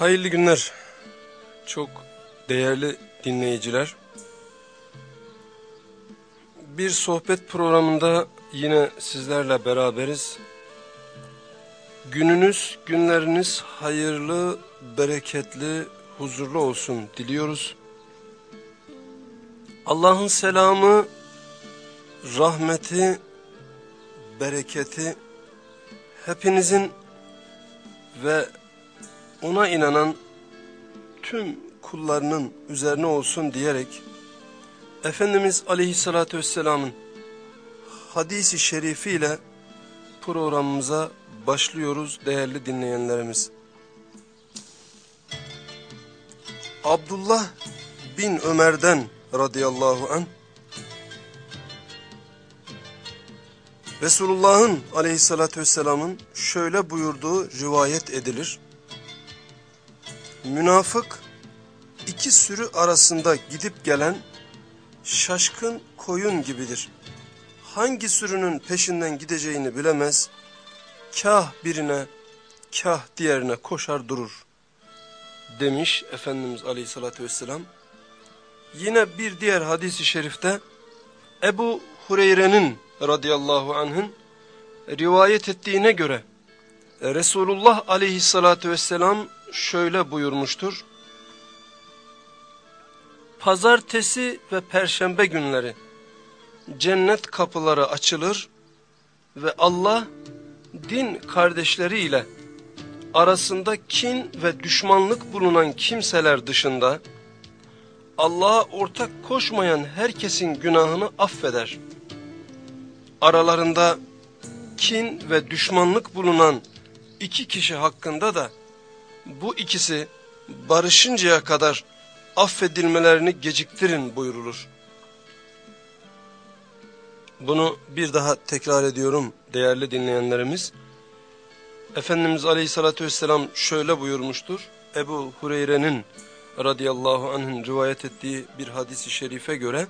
Hayırlı günler. Çok değerli dinleyiciler. Bir sohbet programında yine sizlerle beraberiz. Gününüz, günleriniz hayırlı, bereketli, huzurlu olsun diliyoruz. Allah'ın selamı, rahmeti, bereketi hepinizin ve ona inanan tüm kullarının üzerine olsun diyerek Efendimiz Aleyhisselatü Vesselam'ın hadisi şerifiyle programımıza başlıyoruz değerli dinleyenlerimiz. Abdullah bin Ömer'den radıyallahu an Resulullah'ın aleyhissalatü vesselamın şöyle buyurduğu rivayet edilir. Münafık iki sürü arasında gidip gelen şaşkın koyun gibidir. Hangi sürünün peşinden gideceğini bilemez, kah birine kah diğerine koşar durur demiş Efendimiz Aleyhisselatü Vesselam. Yine bir diğer hadisi şerifte Ebu Hureyre'nin radıyallahu anh'ın rivayet ettiğine göre Resulullah Aleyhisselatü Vesselam şöyle buyurmuştur. Pazartesi ve perşembe günleri cennet kapıları açılır ve Allah din kardeşleriyle arasında kin ve düşmanlık bulunan kimseler dışında Allah'a ortak koşmayan herkesin günahını affeder. Aralarında kin ve düşmanlık bulunan iki kişi hakkında da bu ikisi barışıncaya kadar affedilmelerini geciktirin buyurulur. Bunu bir daha tekrar ediyorum değerli dinleyenlerimiz. Efendimiz Aleyhisselatü Vesselam şöyle buyurmuştur. Ebu Hureyre'nin radıyallahu anh'ın rivayet ettiği bir hadisi şerife göre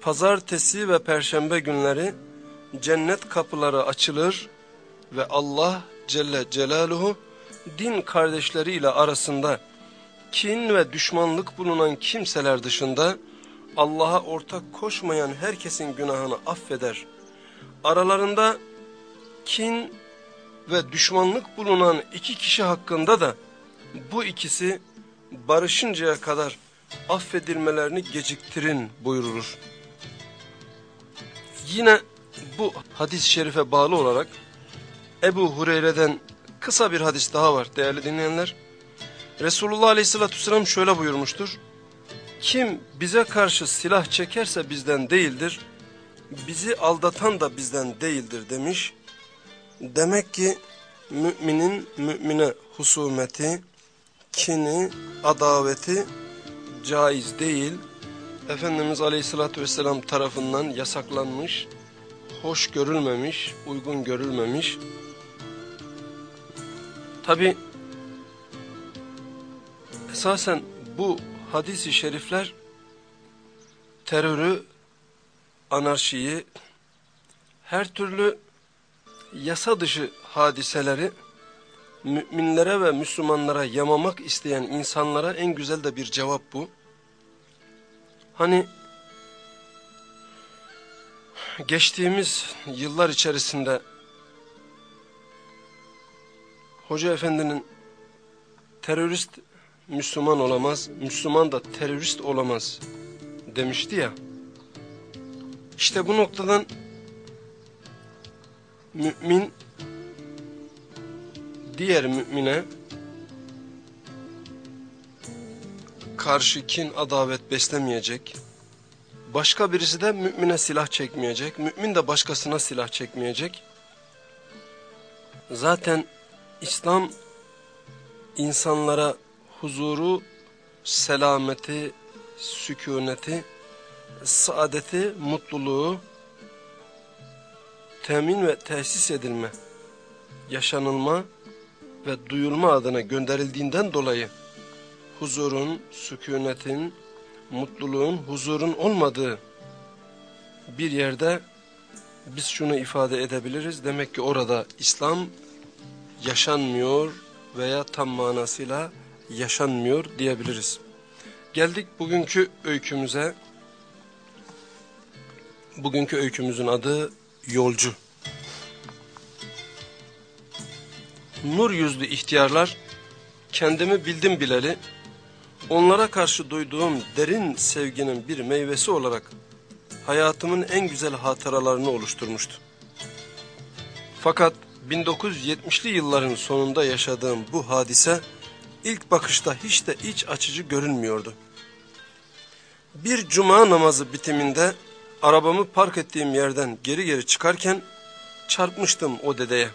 pazartesi ve perşembe günleri cennet kapıları açılır ve Allah Celle Celaluhu din kardeşleriyle arasında kin ve düşmanlık bulunan kimseler dışında Allah'a ortak koşmayan herkesin günahını affeder. Aralarında kin ve düşmanlık bulunan iki kişi hakkında da bu ikisi barışıncaya kadar affedilmelerini geciktirin buyurulur. Yine bu hadis-i şerife bağlı olarak Ebu Hureyre'den kısa bir hadis daha var değerli dinleyenler. Resulullah Aleyhisselatü Vesselam şöyle buyurmuştur. Kim bize karşı silah çekerse bizden değildir, bizi aldatan da bizden değildir demiş. Demek ki müminin mümine husumeti, kini, adaveti caiz değil. Efendimiz Aleyhisselatü Vesselam tarafından yasaklanmış, hoş görülmemiş, uygun görülmemiş. Tabi esasen bu hadisi şerifler terörü, anarşiyi, her türlü yasa dışı hadiseleri müminlere ve Müslümanlara yamamak isteyen insanlara en güzel de bir cevap bu. Hani geçtiğimiz yıllar içerisinde Hoca Efendi'nin terörist Müslüman olamaz, Müslüman da terörist olamaz demişti ya. İşte bu noktadan mümin diğer mümine karşı kin, adavet beslemeyecek. Başka birisi de mümine silah çekmeyecek. Mümin de başkasına silah çekmeyecek. Zaten İslam insanlara huzuru, selameti, sükuneti, saadeti, mutluluğu temin ve tesis edilme, yaşanılma ve duyulma adına gönderildiğinden dolayı huzurun, sükunetin, mutluluğun, huzurun olmadığı bir yerde biz şunu ifade edebiliriz. Demek ki orada İslam yaşanmıyor, veya tam manasıyla yaşanmıyor diyebiliriz. Geldik bugünkü öykümüze. Bugünkü öykümüzün adı Yolcu. Nur yüzlü ihtiyarlar kendimi bildim bileli onlara karşı duyduğum derin sevginin bir meyvesi olarak hayatımın en güzel hatıralarını oluşturmuştu. Fakat 1970'li yılların sonunda yaşadığım bu hadise ilk bakışta hiç de iç açıcı görünmüyordu. Bir cuma namazı bitiminde arabamı park ettiğim yerden geri geri çıkarken çarpmıştım o dedeye.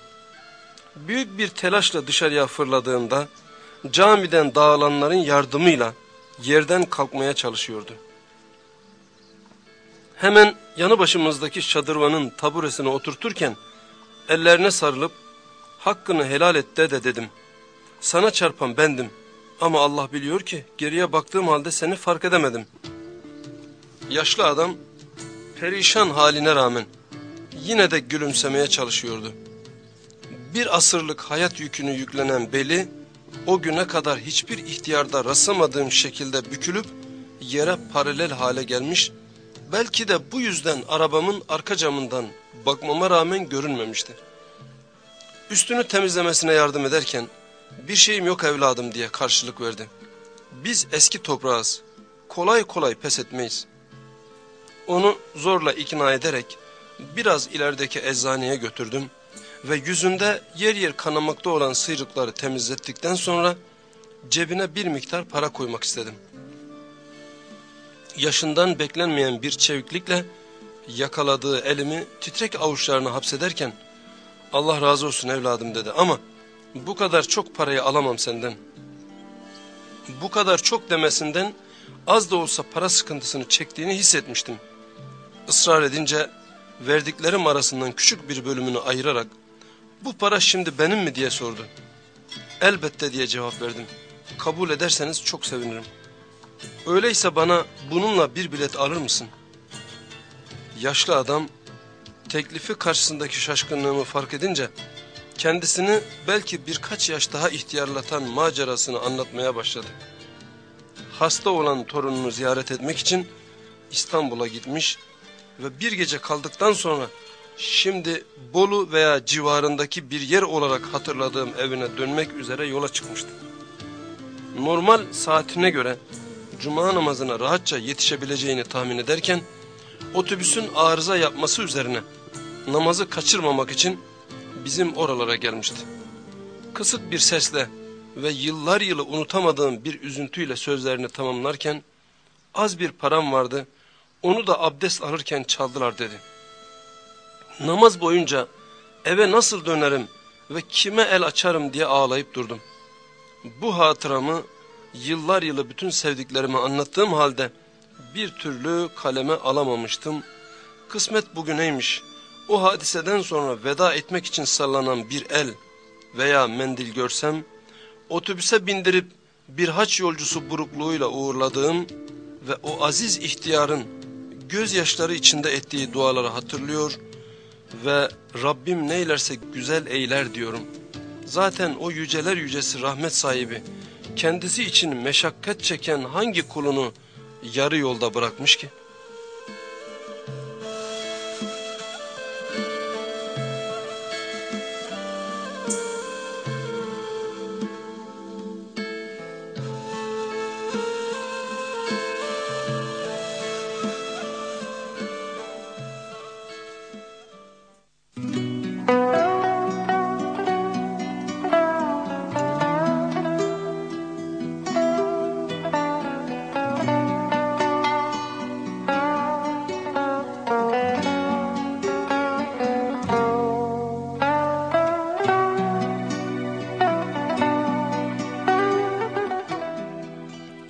Büyük bir telaşla dışarıya fırladığımda camiden dağılanların yardımıyla yerden kalkmaya çalışıyordu. Hemen yanı başımızdaki şadırvanın taburesine oturturken ellerine sarılıp hakkını helal et de de dedim. Sana çarpan bendim ama Allah biliyor ki geriye baktığım halde seni fark edemedim. Yaşlı adam perişan haline rağmen yine de gülümsemeye çalışıyordu. Bir asırlık hayat yükünü yüklenen beli o güne kadar hiçbir ihtiyarda rastlamadığım şekilde bükülüp yere paralel hale gelmiş, belki de bu yüzden arabamın arka camından bakmama rağmen görünmemişti. Üstünü temizlemesine yardım ederken, bir şeyim yok evladım diye karşılık verdi. Biz eski toprağız, kolay kolay pes etmeyiz. Onu zorla ikna ederek biraz ilerideki eczaneye götürdüm ve yüzünde yer yer kanamakta olan sıyrıkları temizlettikten sonra cebine bir miktar para koymak istedim. Yaşından beklenmeyen bir çeviklikle yakaladığı elimi titrek avuçlarına hapsederken Allah razı olsun evladım dedi ama bu kadar çok parayı alamam senden. Bu kadar çok demesinden az da olsa para sıkıntısını çektiğini hissetmiştim. Israr edince verdiklerim arasından küçük bir bölümünü ayırarak bu para şimdi benim mi diye sordu. Elbette diye cevap verdim. Kabul ederseniz çok sevinirim. Öyleyse bana bununla bir bilet alır mısın? Yaşlı adam teklifi karşısındaki şaşkınlığımı fark edince kendisini belki birkaç yaş daha ihtiyarlatan macerasını anlatmaya başladı. Hasta olan torununu ziyaret etmek için İstanbul'a gitmiş ve bir gece kaldıktan sonra şimdi Bolu veya civarındaki bir yer olarak hatırladığım evine dönmek üzere yola çıkmıştı. Normal saatine göre cuma namazına rahatça yetişebileceğini tahmin ederken otobüsün arıza yapması üzerine namazı kaçırmamak için bizim oralara gelmişti. Kısık bir sesle ve yıllar yılı unutamadığım bir üzüntüyle sözlerini tamamlarken az bir param vardı onu da abdest alırken çaldılar dedi. Namaz boyunca eve nasıl dönerim ve kime el açarım diye ağlayıp durdum. Bu hatıramı yıllar yılı bütün sevdiklerime anlattığım halde bir türlü kaleme alamamıştım. Kısmet bugüneymiş. O hadiseden sonra veda etmek için sallanan bir el veya mendil görsem, otobüse bindirip bir haç yolcusu burukluğuyla uğurladığım ve o aziz ihtiyarın gözyaşları içinde ettiği duaları hatırlıyor ve Rabbim neylerse güzel eyler diyorum. Zaten o yüceler yücesi rahmet sahibi kendisi için meşakkat çeken hangi kulunu yarı yolda bırakmış ki?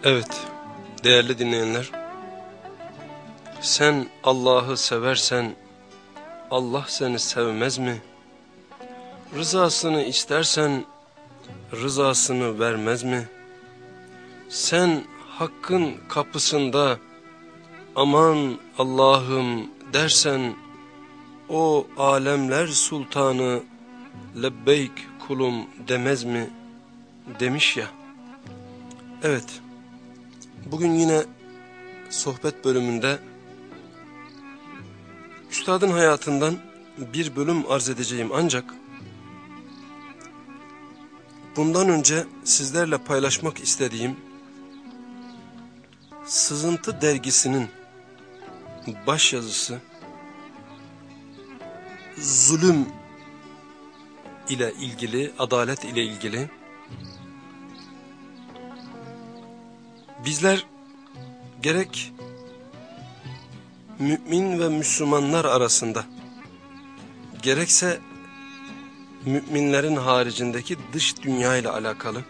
Evet, değerli dinleyenler. Sen Allah'ı seversen Allah seni sevmez mi? Rızasını istersen rızasını vermez mi? Sen hakkın kapısında aman Allah'ım dersen o alemler sultanı lebbeyk kulum demez mi? demiş ya. Evet. Bugün yine sohbet bölümünde üstadın hayatından bir bölüm arz edeceğim. Ancak bundan önce sizlerle paylaşmak istediğim Sızıntı dergisinin başyazısı zulüm ile ilgili, adalet ile ilgili bizler gerek mümin ve Müslümanlar arasında gerekse müminlerin haricindeki dış dünya ile alakalı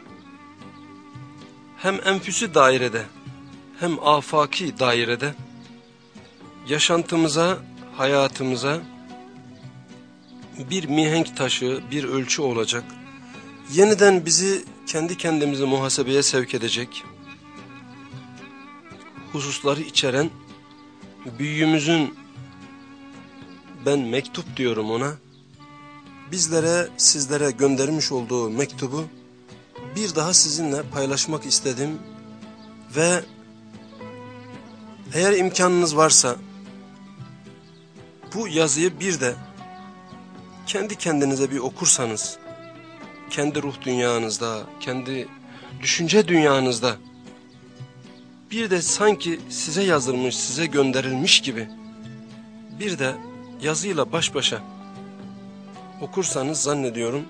hem enfüsü dairede hem afaki dairede yaşantımıza, hayatımıza bir mihenk taşı, bir ölçü olacak. Yeniden bizi kendi kendimizi muhasebeye sevk edecek hususları içeren büyüğümüzün ben mektup diyorum ona. Bizlere sizlere göndermiş olduğu mektubu bir daha sizinle paylaşmak istedim ve eğer imkanınız varsa bu yazıyı bir de kendi kendinize bir okursanız, kendi ruh dünyanızda, kendi düşünce dünyanızda bir de sanki size yazılmış, size gönderilmiş gibi bir de yazıyla baş başa okursanız zannediyorum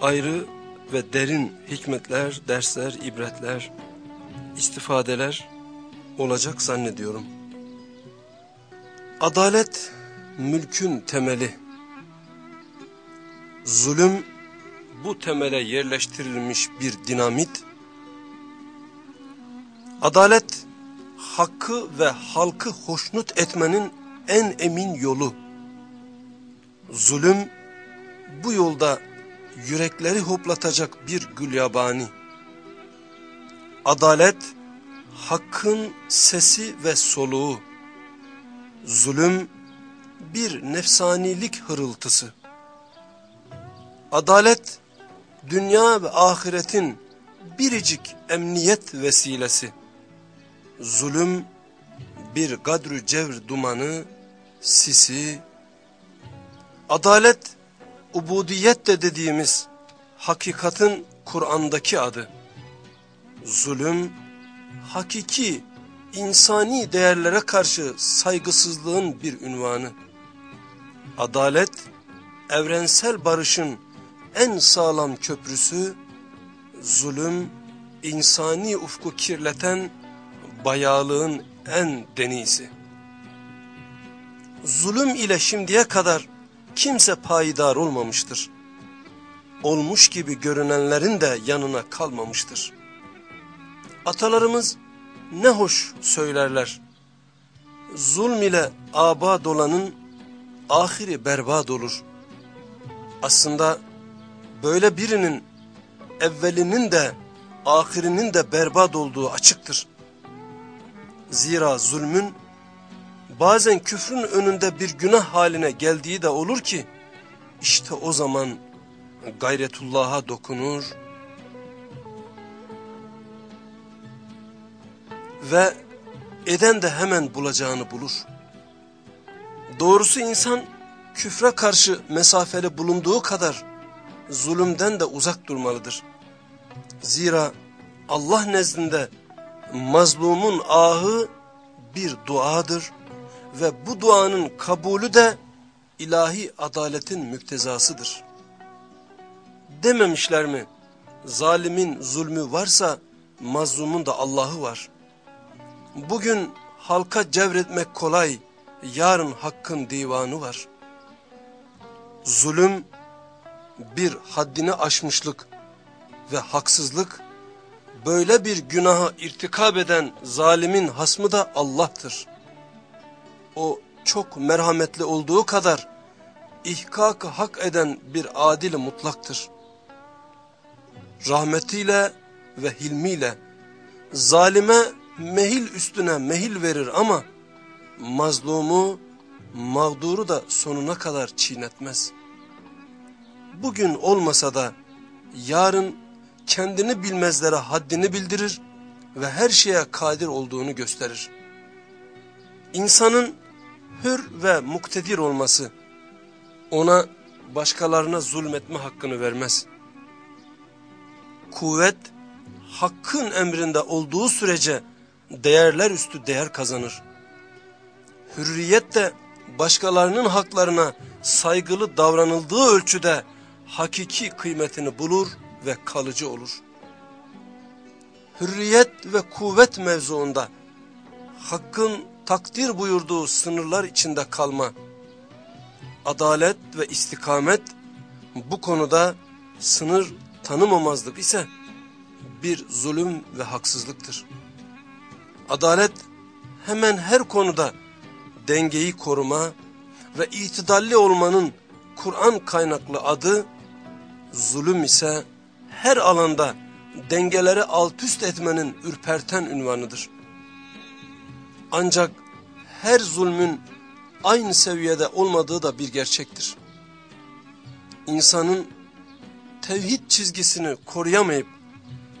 ayrı ve derin hikmetler, dersler, ibretler, istifadeler olacak zannediyorum. Adalet mülkün temeli. Zulüm bu temele yerleştirilmiş bir dinamit. Adalet hakkı ve halkı hoşnut etmenin en emin yolu. Zulüm bu yolda yürekleri hoplatacak bir gülyabani. Adalet hakkın sesi ve soluğu. Zulüm bir nefsanilik hırıltısı. Adalet dünya ve ahiretin biricik emniyet vesilesi. Zulüm bir gadrü cevr dumanı, sisi. Adalet ubudiyet de dediğimiz hakikatin Kur'an'daki adı. Zulüm hakiki insani değerlere karşı saygısızlığın bir ünvanı. Adalet, evrensel barışın en sağlam köprüsü, zulüm, insani ufku kirleten bayağılığın en denisi. Zulüm ile şimdiye kadar kimse payidar olmamıştır. Olmuş gibi görünenlerin de yanına kalmamıştır. Atalarımız ne hoş söylerler. Zulm ile abad olanın ahiri berbat olur. Aslında böyle birinin evvelinin de ahirinin de berbat olduğu açıktır. Zira zulmün bazen küfrün önünde bir günah haline geldiği de olur ki işte o zaman gayretullah'a dokunur ve eden de hemen bulacağını bulur. Doğrusu insan küfre karşı mesafeli bulunduğu kadar zulümden de uzak durmalıdır. Zira Allah nezdinde mazlumun ahı bir duadır ve bu duanın kabulü de ilahi adaletin müktezasıdır. Dememişler mi? Zalimin zulmü varsa mazlumun da Allah'ı var. Bugün halka cevretmek kolay, yarın hakkın divanı var. Zulüm bir haddini aşmışlık ve haksızlık, böyle bir günaha irtikab eden zalimin hasmı da Allah'tır. O çok merhametli olduğu kadar ihkak hak eden bir adil mutlaktır. Rahmetiyle ve hilmiyle zalime mehil üstüne mehil verir ama mazlumu, mağduru da sonuna kadar çiğnetmez. Bugün olmasa da yarın kendini bilmezlere haddini bildirir ve her şeye kadir olduğunu gösterir. İnsanın hür ve muktedir olması ona başkalarına zulmetme hakkını vermez. Kuvvet hakkın emrinde olduğu sürece değerler üstü değer kazanır. Hürriyet de başkalarının haklarına saygılı davranıldığı ölçüde hakiki kıymetini bulur ve kalıcı olur. Hürriyet ve kuvvet mevzuunda hakkın takdir buyurduğu sınırlar içinde kalma, adalet ve istikamet bu konuda sınır tanımamazlık ise bir zulüm ve haksızlıktır. Adalet hemen her konuda dengeyi koruma ve itidalli olmanın Kur'an kaynaklı adı, zulüm ise her alanda dengeleri alt üst etmenin ürperten ünvanıdır. Ancak her zulmün aynı seviyede olmadığı da bir gerçektir. İnsanın tevhid çizgisini koruyamayıp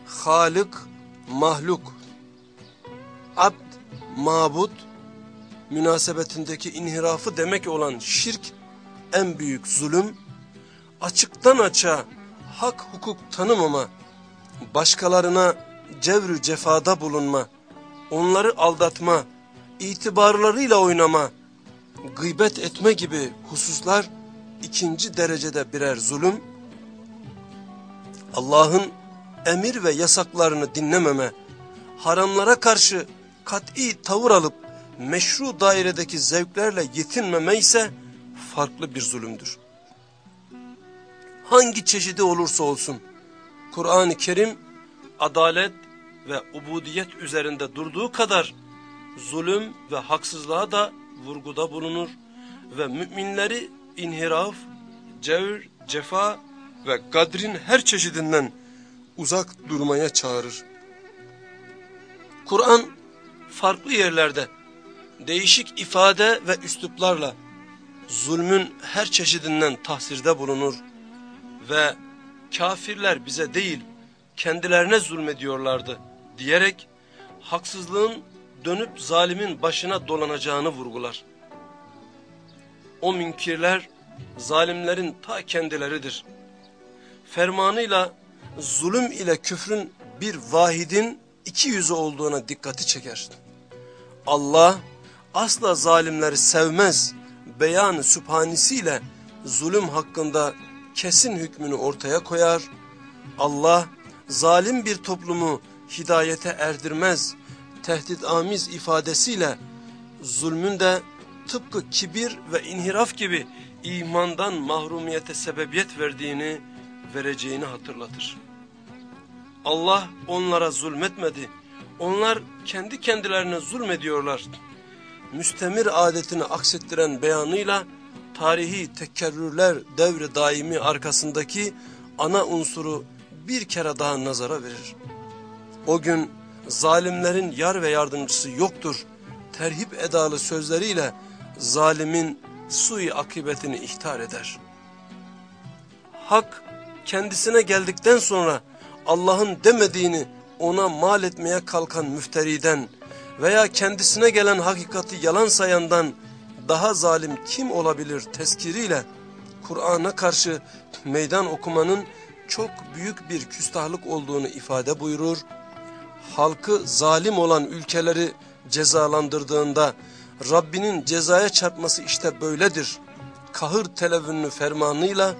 Halık, mahluk, abd, mabut münasebetindeki inhirafı demek olan şirk en büyük zulüm, açıktan açığa hak hukuk tanımama, başkalarına cevrü cefada bulunma, onları aldatma, itibarlarıyla oynama, gıybet etme gibi hususlar ikinci derecede birer zulüm, Allah'ın emir ve yasaklarını dinlememe, haramlara karşı kat'i tavır alıp meşru dairedeki zevklerle yetinmeme ise farklı bir zulümdür. Hangi çeşidi olursa olsun, Kur'an-ı Kerim adalet ve ubudiyet üzerinde durduğu kadar zulüm ve haksızlığa da vurguda bulunur ve müminleri inhiraf, cevr, cefa ve gadrin her çeşidinden uzak durmaya çağırır. Kur'an farklı yerlerde değişik ifade ve üsluplarla zulmün her çeşidinden tahsirde bulunur ve kafirler bize değil kendilerine zulmediyorlardı diyerek haksızlığın dönüp zalimin başına dolanacağını vurgular. O münkirler zalimlerin ta kendileridir. Fermanıyla zulüm ile küfrün bir vahidin iki yüzü olduğuna dikkati çeker. Allah asla zalimleri sevmez beyanı sübhanesiyle zulüm hakkında kesin hükmünü ortaya koyar. Allah zalim bir toplumu hidayete erdirmez tehdit amiz ifadesiyle zulmün de tıpkı kibir ve inhiraf gibi imandan mahrumiyete sebebiyet verdiğini vereceğini hatırlatır. Allah onlara zulmetmedi. Onlar kendi kendilerine zulmediyorlar. Müstemir adetini aksettiren beyanıyla tarihi tekerrürler devri daimi arkasındaki ana unsuru bir kere daha nazara verir. O gün zalimlerin yar ve yardımcısı yoktur. Terhip edalı sözleriyle zalimin sui akıbetini ihtar eder. Hak kendisine geldikten sonra Allah'ın demediğini ona mal etmeye kalkan müfteriden veya kendisine gelen hakikati yalan sayandan daha zalim kim olabilir tezkiriyle Kur'an'a karşı meydan okumanın çok büyük bir küstahlık olduğunu ifade buyurur. Halkı zalim olan ülkeleri cezalandırdığında Rabbinin cezaya çarpması işte böyledir. Kahır televünlü fermanıyla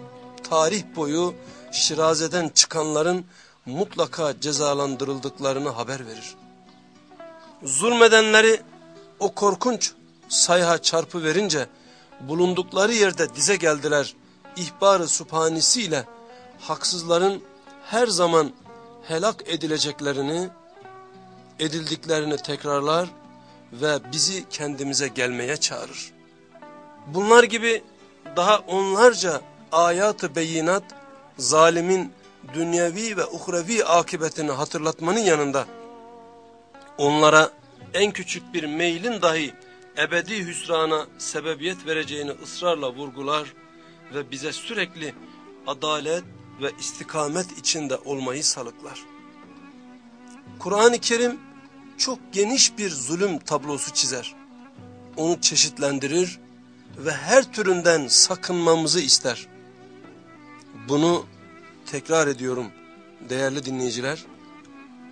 tarih boyu şirazeden çıkanların mutlaka cezalandırıldıklarını haber verir. Zulmedenleri o korkunç sayha çarpı verince bulundukları yerde dize geldiler. İhbarı sübhanesiyle haksızların her zaman helak edileceklerini, edildiklerini tekrarlar ve bizi kendimize gelmeye çağırır. Bunlar gibi daha onlarca ayat-ı beyinat zalimin dünyevi ve uhrevi akıbetini hatırlatmanın yanında onlara en küçük bir meylin dahi ebedi hüsrana sebebiyet vereceğini ısrarla vurgular ve bize sürekli adalet, ve istikamet içinde olmayı salıklar. Kur'an-ı Kerim çok geniş bir zulüm tablosu çizer. Onu çeşitlendirir ve her türünden sakınmamızı ister. Bunu tekrar ediyorum değerli dinleyiciler.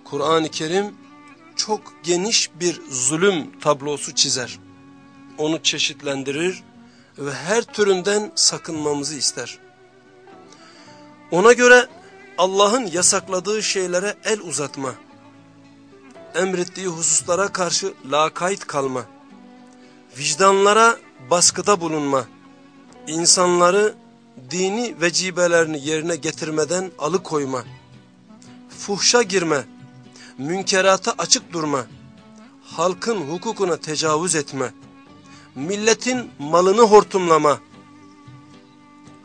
Kur'an-ı Kerim çok geniş bir zulüm tablosu çizer. Onu çeşitlendirir ve her türünden sakınmamızı ister. Ona göre Allah'ın yasakladığı şeylere el uzatma, emrettiği hususlara karşı lakayt kalma, vicdanlara baskıda bulunma, insanları dini vecibelerini yerine getirmeden alıkoyma, fuhşa girme, münkerata açık durma, halkın hukukuna tecavüz etme, milletin malını hortumlama,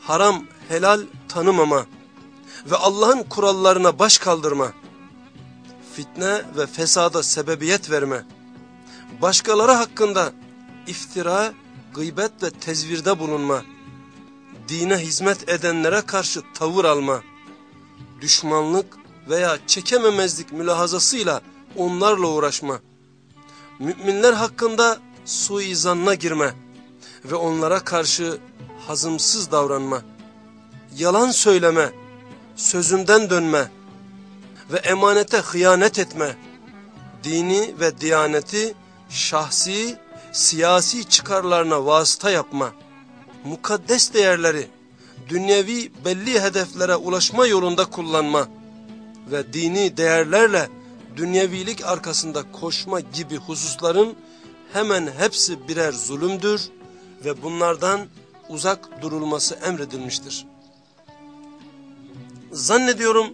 haram helal tanımama. Ve Allah'ın kurallarına baş kaldırma, fitne ve fesada sebebiyet verme, başkaları hakkında iftira, gıybet ve tezvirde bulunma, dine hizmet edenlere karşı tavır alma, düşmanlık veya çekememezlik mülahazasıyla onlarla uğraşma, müminler hakkında suizanına girme ve onlara karşı hazımsız davranma, yalan söyleme, sözünden dönme ve emanete hıyanet etme, dini ve diyaneti şahsi, siyasi çıkarlarına vasıta yapma, mukaddes değerleri dünyevi belli hedeflere ulaşma yolunda kullanma ve dini değerlerle dünyevilik arkasında koşma gibi hususların hemen hepsi birer zulümdür ve bunlardan uzak durulması emredilmiştir. Zannediyorum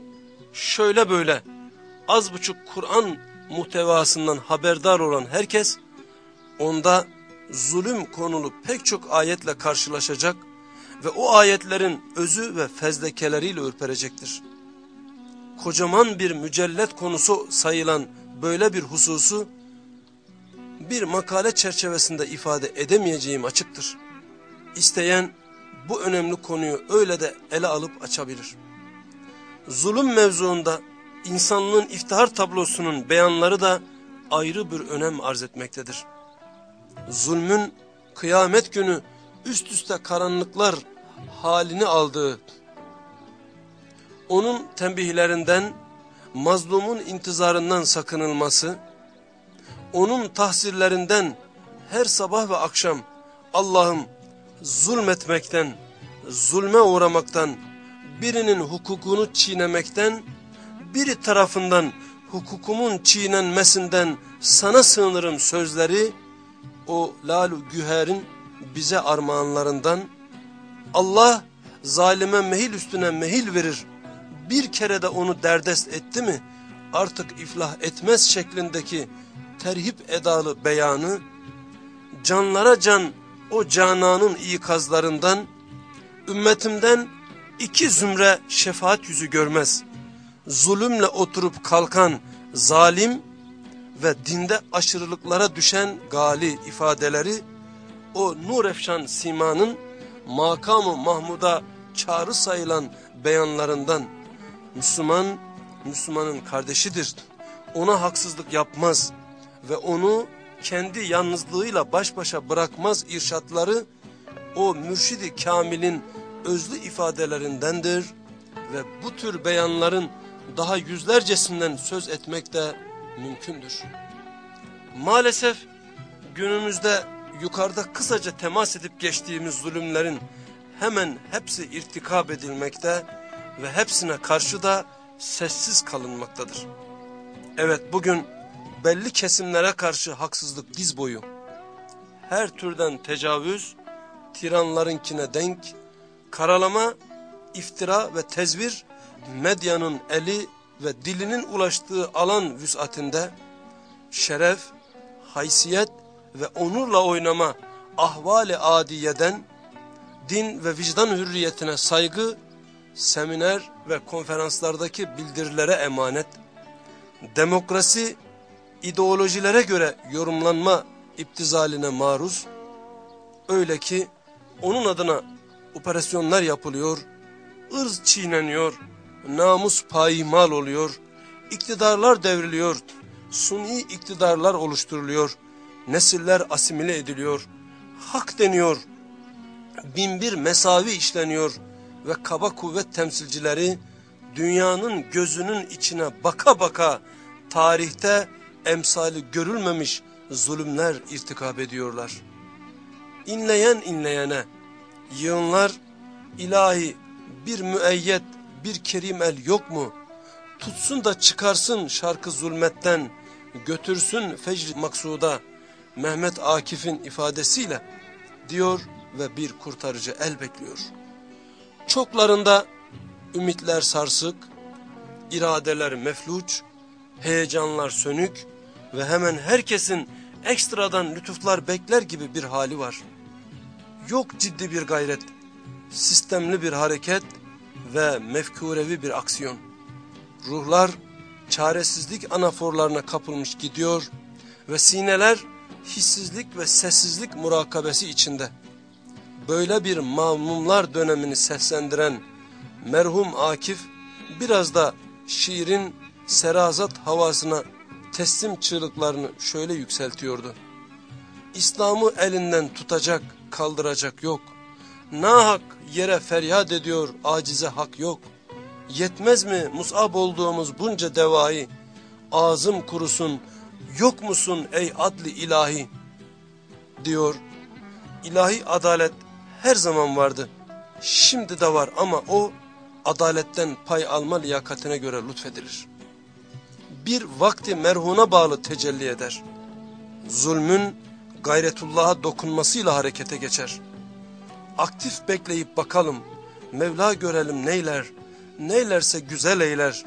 şöyle böyle az buçuk Kur'an muhtevasından haberdar olan herkes onda zulüm konulu pek çok ayetle karşılaşacak ve o ayetlerin özü ve fezlekeleriyle ürperecektir. Kocaman bir mücellet konusu sayılan böyle bir hususu bir makale çerçevesinde ifade edemeyeceğim açıktır. İsteyen bu önemli konuyu öyle de ele alıp açabilir. Zulüm mevzuunda insanlığın iftihar tablosunun beyanları da ayrı bir önem arz etmektedir. Zulmün kıyamet günü üst üste karanlıklar halini aldığı, onun tembihlerinden, mazlumun intizarından sakınılması, onun tahsirlerinden her sabah ve akşam Allah'ım zulmetmekten, zulme uğramaktan, birinin hukukunu çiğnemekten, biri tarafından hukukumun çiğnenmesinden sana sığınırım sözleri, o lalu güherin bize armağanlarından, Allah zalime mehil üstüne mehil verir, bir kere de onu derdest etti mi, artık iflah etmez şeklindeki terhip edalı beyanı, canlara can o cananın ikazlarından, ümmetimden iki zümre şefaat yüzü görmez. Zulümle oturup kalkan zalim ve dinde aşırılıklara düşen gali ifadeleri, o nur efşan simanın makamı Mahmud'a çağrı sayılan beyanlarından, Müslüman, Müslümanın kardeşidir. Ona haksızlık yapmaz ve onu kendi yalnızlığıyla baş başa bırakmaz irşatları o mürşidi kamilin özlü ifadelerindendir ve bu tür beyanların daha yüzlercesinden söz etmek de mümkündür. Maalesef günümüzde yukarıda kısaca temas edip geçtiğimiz zulümlerin hemen hepsi irtikab edilmekte ve hepsine karşı da sessiz kalınmaktadır. Evet bugün belli kesimlere karşı haksızlık diz boyu. Her türden tecavüz, tiranlarınkine denk, karalama, iftira ve tezvir, medyanın eli ve dilinin ulaştığı alan vüsatinde, şeref, haysiyet ve onurla oynama ahvali adiyeden, din ve vicdan hürriyetine saygı, seminer ve konferanslardaki bildirilere emanet, demokrasi ideolojilere göre yorumlanma iptizaline maruz. Öyle ki onun adına operasyonlar yapılıyor, ırz çiğneniyor, namus payimal oluyor, iktidarlar devriliyor, suni iktidarlar oluşturuluyor, nesiller asimile ediliyor, hak deniyor, binbir mesavi işleniyor ve kaba kuvvet temsilcileri dünyanın gözünün içine baka baka tarihte emsali görülmemiş zulümler irtikab ediyorlar. İnleyen inleyene, yığınlar ilahi bir müeyyet, bir kerim el yok mu? Tutsun da çıkarsın şarkı zulmetten, götürsün fecr maksuda Mehmet Akif'in ifadesiyle diyor ve bir kurtarıcı el bekliyor. Çoklarında ümitler sarsık, iradeler mefluç, heyecanlar sönük ve hemen herkesin ekstradan lütuflar bekler gibi bir hali var. Yok ciddi bir gayret, sistemli bir hareket ve mefkurevi bir aksiyon. Ruhlar çaresizlik anaforlarına kapılmış gidiyor ve sineler hissizlik ve sessizlik murakabesi içinde. Böyle bir mamumlar dönemini seslendiren merhum Akif biraz da şiirin serazat havasına teslim çığlıklarını şöyle yükseltiyordu. İslam'ı elinden tutacak, kaldıracak yok. Nahak yere feryat ediyor, acize hak yok. Yetmez mi musab olduğumuz bunca devayı? Ağzım kurusun, yok musun ey adli ilahi? Diyor, ilahi adalet her zaman vardı. Şimdi de var ama o adaletten pay alma liyakatine göre lütfedilir. Bir vakti merhuna bağlı tecelli eder. Zulmün gayretullah'a dokunmasıyla harekete geçer. Aktif bekleyip bakalım, Mevla görelim neyler, neylerse güzel eyler.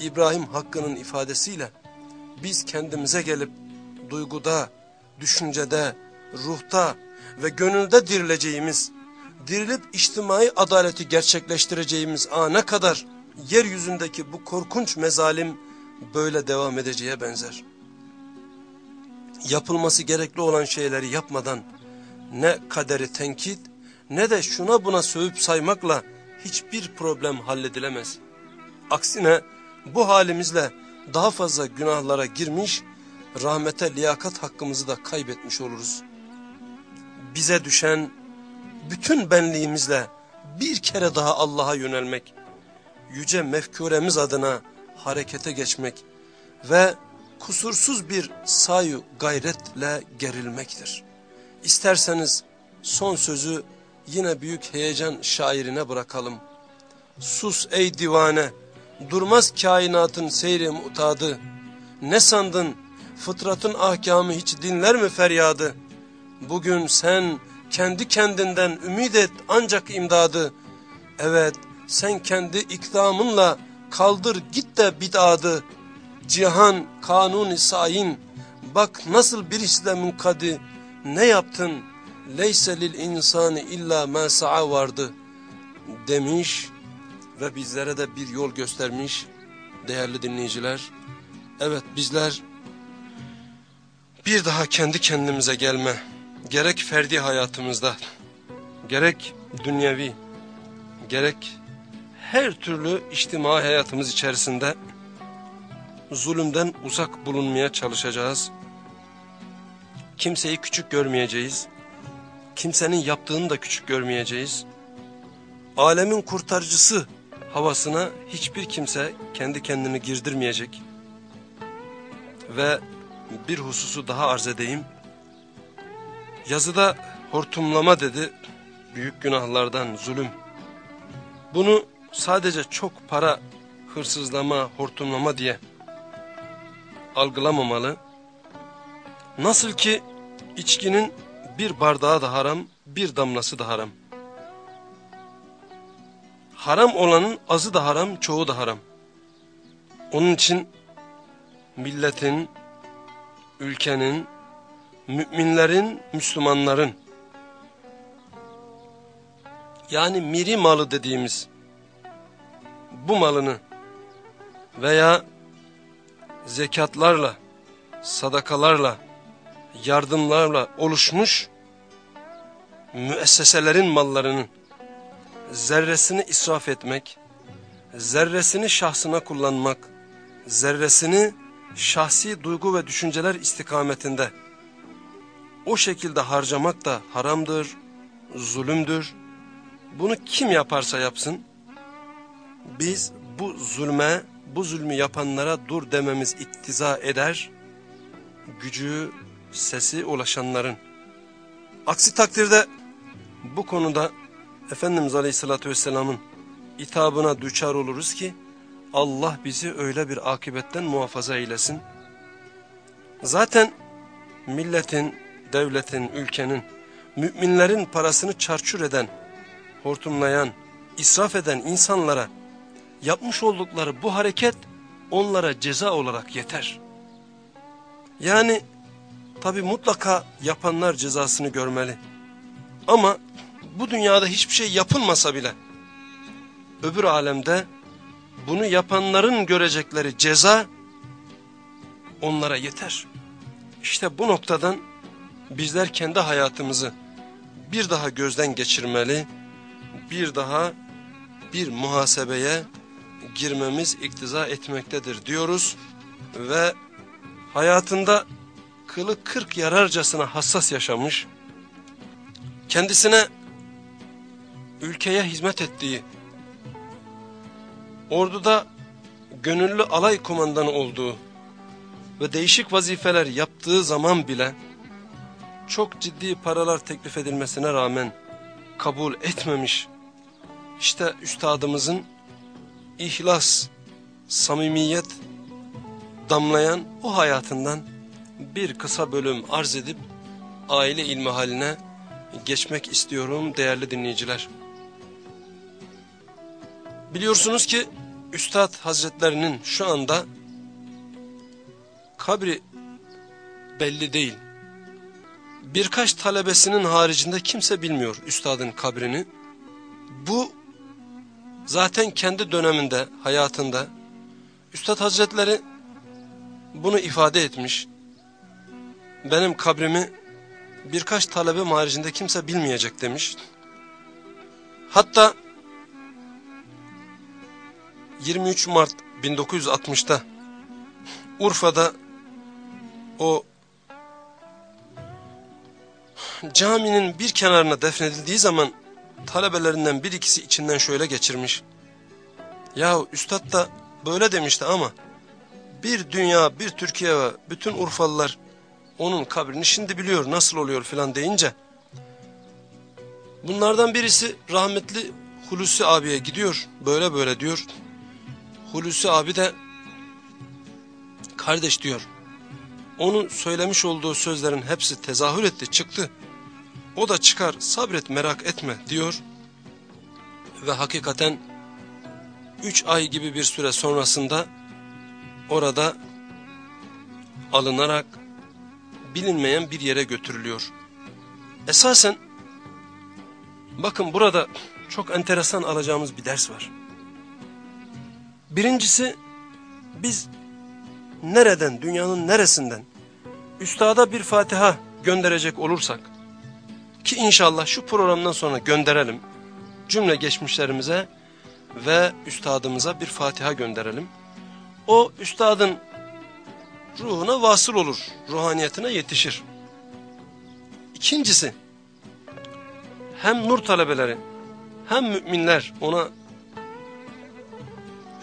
İbrahim Hakkı'nın ifadesiyle biz kendimize gelip duyguda, düşüncede, ruhta ve gönülde dirileceğimiz dirilip içtimai adaleti gerçekleştireceğimiz ana kadar yeryüzündeki bu korkunç mezalim böyle devam edeceğe benzer. Yapılması gerekli olan şeyleri yapmadan ne kaderi tenkit ne de şuna buna sövüp saymakla hiçbir problem halledilemez. Aksine bu halimizle daha fazla günahlara girmiş, rahmete liyakat hakkımızı da kaybetmiş oluruz. Bize düşen bütün benliğimizle bir kere daha Allah'a yönelmek, yüce mefkuremiz adına harekete geçmek ve kusursuz bir sayu gayretle gerilmektir. İsterseniz son sözü yine büyük heyecan şairine bırakalım. Sus ey divane, durmaz kainatın seyri mutadı. Ne sandın, fıtratın ahkamı hiç dinler mi feryadı? Bugün sen kendi kendinden ümit et ancak imdadı. Evet sen kendi ikdamınla kaldır git de bid'adı. Cihan kanuni sayin. Bak nasıl bir İslam'ın kadı ne yaptın? Leyse lil insani illa sa'a vardı. Demiş ve bizlere de bir yol göstermiş değerli dinleyiciler. Evet bizler bir daha kendi kendimize gelme. Gerek ferdi hayatımızda, gerek dünyevi, gerek her türlü içtimai hayatımız içerisinde zulümden uzak bulunmaya çalışacağız. Kimseyi küçük görmeyeceğiz. Kimsenin yaptığını da küçük görmeyeceğiz. Alemin kurtarıcısı havasına hiçbir kimse kendi kendini girdirmeyecek. Ve bir hususu daha arz edeyim. Yazıda hortumlama dedi, büyük günahlardan zulüm. Bunu sadece çok para hırsızlama, hortumlama diye algılamamalı. Nasıl ki içkinin bir bardağı da haram, bir damlası da haram. Haram olanın azı da haram, çoğu da haram. Onun için milletin, ülkenin, müminlerin, Müslümanların yani miri malı dediğimiz bu malını veya zekatlarla, sadakalarla, yardımlarla oluşmuş müesseselerin mallarının zerresini israf etmek, zerresini şahsına kullanmak, zerresini şahsi duygu ve düşünceler istikametinde o şekilde harcamak da haramdır, zulümdür. Bunu kim yaparsa yapsın, biz bu zulme, bu zulmü yapanlara dur dememiz iktiza eder, gücü, sesi ulaşanların. Aksi takdirde bu konuda Efendimiz Aleyhisselatü Vesselam'ın itabına düçar oluruz ki Allah bizi öyle bir akibetten muhafaza eylesin. Zaten milletin, devletin, ülkenin, müminlerin parasını çarçur eden, hortumlayan, israf eden insanlara yapmış oldukları bu hareket onlara ceza olarak yeter. Yani tabi mutlaka yapanlar cezasını görmeli. Ama bu dünyada hiçbir şey yapılmasa bile öbür alemde bunu yapanların görecekleri ceza onlara yeter. İşte bu noktadan bizler kendi hayatımızı bir daha gözden geçirmeli, bir daha bir muhasebeye girmemiz iktiza etmektedir diyoruz ve hayatında kılı kırk yararcasına hassas yaşamış, kendisine ülkeye hizmet ettiği, orduda gönüllü alay kumandanı olduğu ve değişik vazifeler yaptığı zaman bile çok ciddi paralar teklif edilmesine rağmen kabul etmemiş. İşte üstadımızın ihlas, samimiyet damlayan o hayatından bir kısa bölüm arz edip aile ilmi haline geçmek istiyorum değerli dinleyiciler. Biliyorsunuz ki Üstad Hazretlerinin şu anda kabri belli değil. Birkaç talebesinin haricinde kimse bilmiyor Üstad'ın kabrini. Bu zaten kendi döneminde, hayatında Üstad Hazretleri bunu ifade etmiş. Benim kabrimi birkaç talebe haricinde kimse bilmeyecek demiş. Hatta 23 Mart 1960'da Urfa'da o caminin bir kenarına defnedildiği zaman talebelerinden bir ikisi içinden şöyle geçirmiş. Yahu üstad da böyle demişti ama bir dünya, bir Türkiye ve bütün Urfalılar onun kabrini şimdi biliyor nasıl oluyor filan deyince bunlardan birisi rahmetli Hulusi abiye gidiyor böyle böyle diyor. Hulusi abi de kardeş diyor onun söylemiş olduğu sözlerin hepsi tezahür etti çıktı. O da çıkar sabret merak etme diyor. Ve hakikaten üç ay gibi bir süre sonrasında orada alınarak bilinmeyen bir yere götürülüyor. Esasen bakın burada çok enteresan alacağımız bir ders var. Birincisi biz nereden dünyanın neresinden üstada bir Fatiha gönderecek olursak ki inşallah şu programdan sonra gönderelim cümle geçmişlerimize ve üstadımıza bir Fatiha gönderelim. O üstadın ruhuna vasıl olur, ruhaniyetine yetişir. İkincisi, hem nur talebeleri hem müminler ona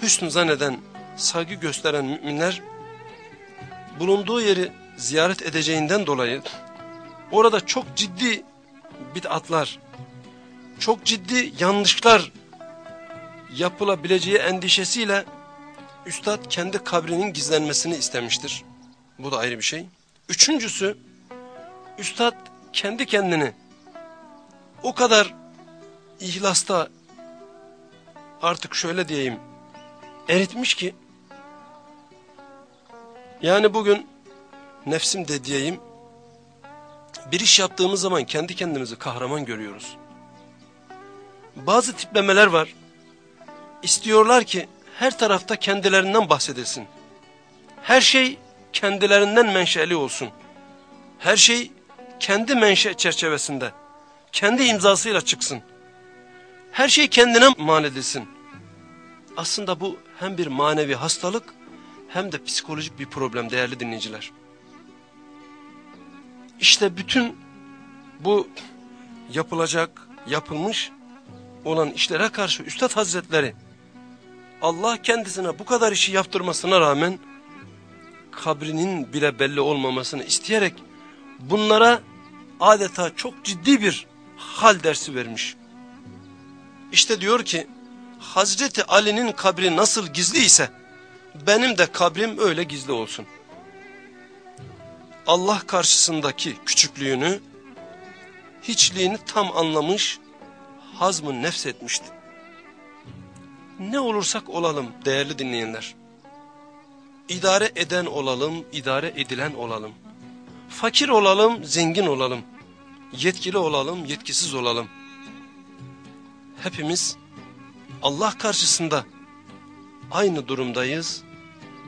hüsnü zanneden, saygı gösteren müminler bulunduğu yeri ziyaret edeceğinden dolayı orada çok ciddi bid'atlar, çok ciddi yanlışlar yapılabileceği endişesiyle Üstad kendi kabrinin gizlenmesini istemiştir. Bu da ayrı bir şey. Üçüncüsü, Üstad kendi kendini o kadar ihlasta artık şöyle diyeyim eritmiş ki yani bugün nefsim de diyeyim bir iş yaptığımız zaman kendi kendimizi kahraman görüyoruz. Bazı tiplemeler var. İstiyorlar ki her tarafta kendilerinden bahsedilsin. Her şey kendilerinden menşeli olsun. Her şey kendi menşe çerçevesinde, kendi imzasıyla çıksın. Her şey kendine mal edilsin. Aslında bu hem bir manevi hastalık hem de psikolojik bir problem değerli dinleyiciler. İşte bütün bu yapılacak, yapılmış olan işlere karşı Üstad Hazretleri Allah kendisine bu kadar işi yaptırmasına rağmen kabrinin bile belli olmamasını isteyerek bunlara adeta çok ciddi bir hal dersi vermiş. İşte diyor ki Hazreti Ali'nin kabri nasıl gizli ise benim de kabrim öyle gizli olsun. Allah karşısındaki küçüklüğünü, hiçliğini tam anlamış, hazmı nefsetmişti. Ne olursak olalım değerli dinleyenler. İdare eden olalım, idare edilen olalım. Fakir olalım, zengin olalım. Yetkili olalım, yetkisiz olalım. Hepimiz Allah karşısında aynı durumdayız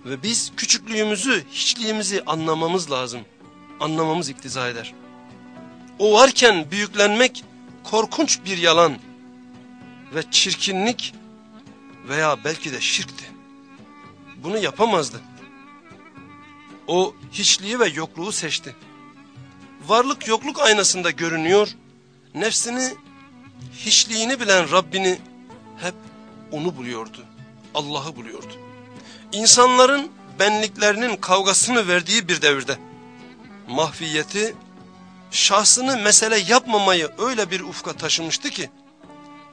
ve biz küçüklüğümüzü, hiçliğimizi anlamamız lazım. Anlamamız iktiza eder. O varken büyüklenmek korkunç bir yalan ve çirkinlik veya belki de şirkti. Bunu yapamazdı. O hiçliği ve yokluğu seçti. Varlık yokluk aynasında görünüyor, nefsini, hiçliğini bilen Rabbini hep onu buluyordu. Allah'ı buluyordu. İnsanların benliklerinin kavgasını verdiği bir devirde mahfiyeti şahsını mesele yapmamayı öyle bir ufka taşımıştı ki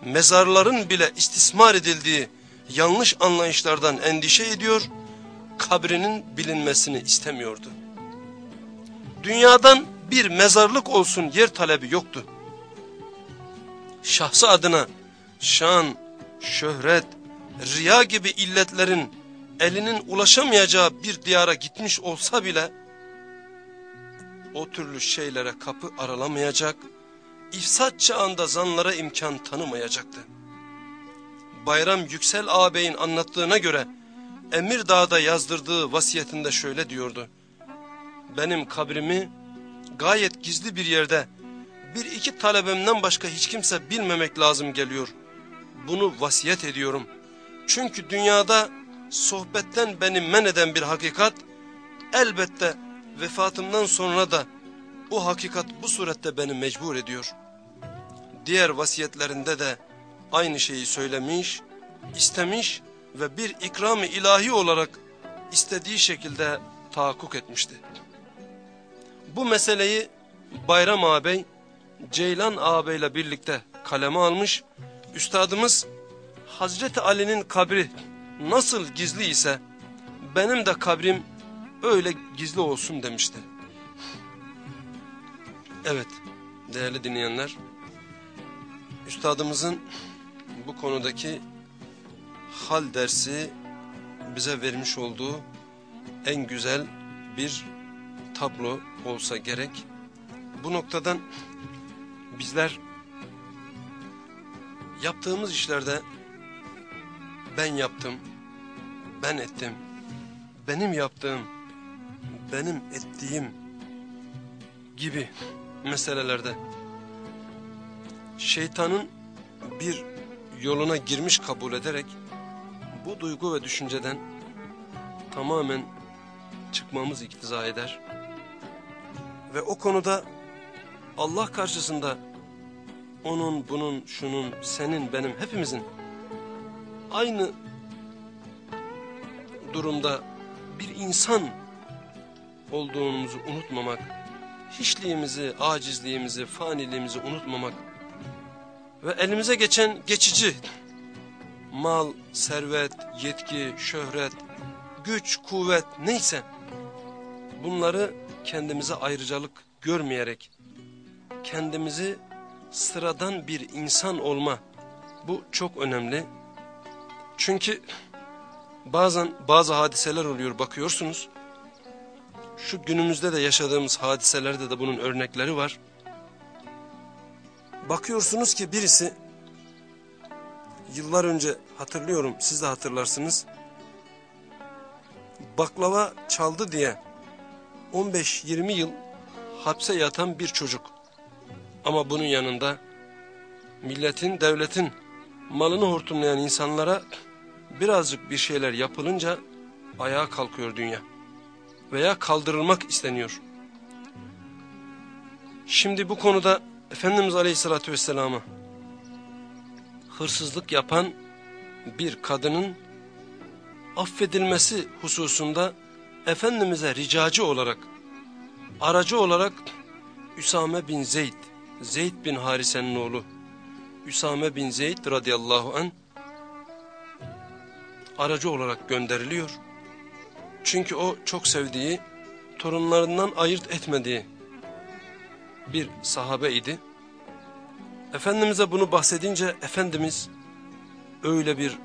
mezarların bile istismar edildiği yanlış anlayışlardan endişe ediyor, kabrinin bilinmesini istemiyordu. Dünyadan bir mezarlık olsun yer talebi yoktu. Şahsı adına şan, şöhret, riya gibi illetlerin elinin ulaşamayacağı bir diyara gitmiş olsa bile o türlü şeylere kapı aralamayacak, ifsat çağında zanlara imkan tanımayacaktı. Bayram Yüksel ağabeyin anlattığına göre Emir Dağ'da yazdırdığı vasiyetinde şöyle diyordu. Benim kabrimi gayet gizli bir yerde bir iki talebemden başka hiç kimse bilmemek lazım geliyor. Bunu vasiyet ediyorum. Çünkü dünyada sohbetten beni men eden bir hakikat elbette vefatımdan sonra da o hakikat bu surette beni mecbur ediyor. Diğer vasiyetlerinde de aynı şeyi söylemiş, istemiş ve bir ikram-ı ilahi olarak istediği şekilde tahakkuk etmişti. Bu meseleyi Bayram ağabey, Ceylan ağabeyle birlikte kaleme almış, üstadımız Hazreti Ali'nin kabri nasıl gizli ise benim de kabrim öyle gizli olsun demişti. Evet değerli dinleyenler, üstadımızın bu konudaki hal dersi bize vermiş olduğu en güzel bir tablo olsa gerek. Bu noktadan bizler yaptığımız işlerde ben yaptım, ben ettim, benim yaptığım, benim ettiğim gibi meselelerde şeytanın bir yoluna girmiş kabul ederek bu duygu ve düşünceden tamamen çıkmamız iktiza eder. Ve o konuda Allah karşısında onun, bunun, şunun, senin, benim, hepimizin aynı durumda bir insan olduğumuzu unutmamak, hiçliğimizi, acizliğimizi, faniliğimizi unutmamak ve elimize geçen geçici mal, servet, yetki, şöhret, güç, kuvvet neyse bunları kendimize ayrıcalık görmeyerek kendimizi sıradan bir insan olma bu çok önemli. Çünkü bazen bazı hadiseler oluyor bakıyorsunuz. Şu günümüzde de yaşadığımız hadiselerde de bunun örnekleri var. Bakıyorsunuz ki birisi yıllar önce hatırlıyorum siz de hatırlarsınız. Baklava çaldı diye 15-20 yıl hapse yatan bir çocuk. Ama bunun yanında milletin, devletin malını hortumlayan insanlara birazcık bir şeyler yapılınca ayağa kalkıyor dünya. Veya kaldırılmak isteniyor. Şimdi bu konuda Efendimiz Aleyhisselatü Vesselam'a hırsızlık yapan bir kadının affedilmesi hususunda Efendimiz'e ricacı olarak, aracı olarak Üsame bin Zeyd, Zeyd bin Harise'nin oğlu, Üsame bin Zeyd radıyallahu an aracı olarak gönderiliyor. Çünkü o çok sevdiği, torunlarından ayırt etmediği bir sahabe idi. Efendimiz'e bunu bahsedince Efendimiz öyle bir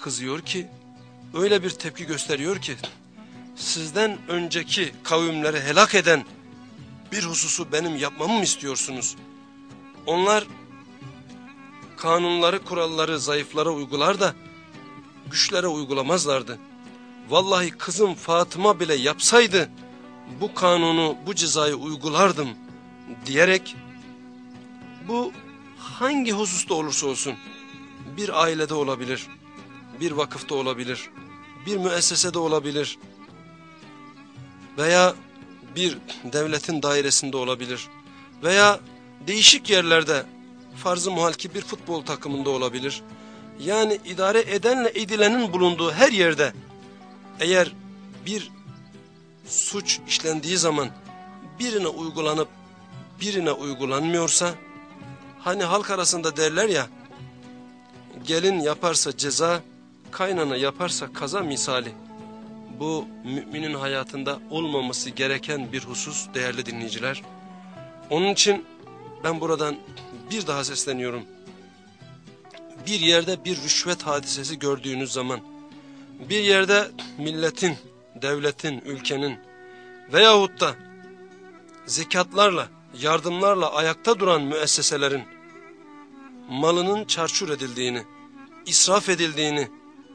kızıyor ki, öyle bir tepki gösteriyor ki, sizden önceki kavimleri helak eden bir hususu benim yapmamı mı istiyorsunuz? Onlar kanunları, kuralları zayıflara uygular da güçlere uygulamazlardı. Vallahi kızım Fatıma bile yapsaydı bu kanunu, bu cezayı uygulardım diyerek bu hangi hususta olursa olsun bir ailede olabilir, bir vakıfta olabilir, bir müessesede olabilir veya bir devletin dairesinde olabilir veya değişik yerlerde farz-ı muhalki bir futbol takımında olabilir. Yani idare edenle edilenin bulunduğu her yerde eğer bir suç işlendiği zaman birine uygulanıp birine uygulanmıyorsa hani halk arasında derler ya gelin yaparsa ceza kaynana yaparsa kaza misali bu müminin hayatında olmaması gereken bir husus değerli dinleyiciler. Onun için ben buradan bir daha sesleniyorum. Bir yerde bir rüşvet hadisesi gördüğünüz zaman, bir yerde milletin, devletin, ülkenin veyahut da zekatlarla, yardımlarla ayakta duran müesseselerin malının çarçur edildiğini, israf edildiğini,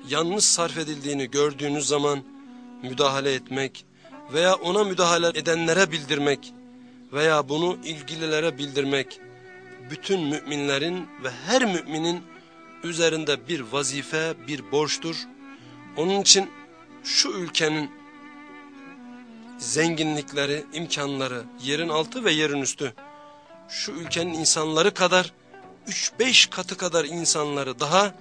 yanlış sarf edildiğini gördüğünüz zaman müdahale etmek veya ona müdahale edenlere bildirmek veya bunu ilgililere bildirmek bütün müminlerin ve her müminin üzerinde bir vazife, bir borçtur. Onun için şu ülkenin zenginlikleri, imkanları, yerin altı ve yerin üstü, şu ülkenin insanları kadar, 3-5 katı kadar insanları daha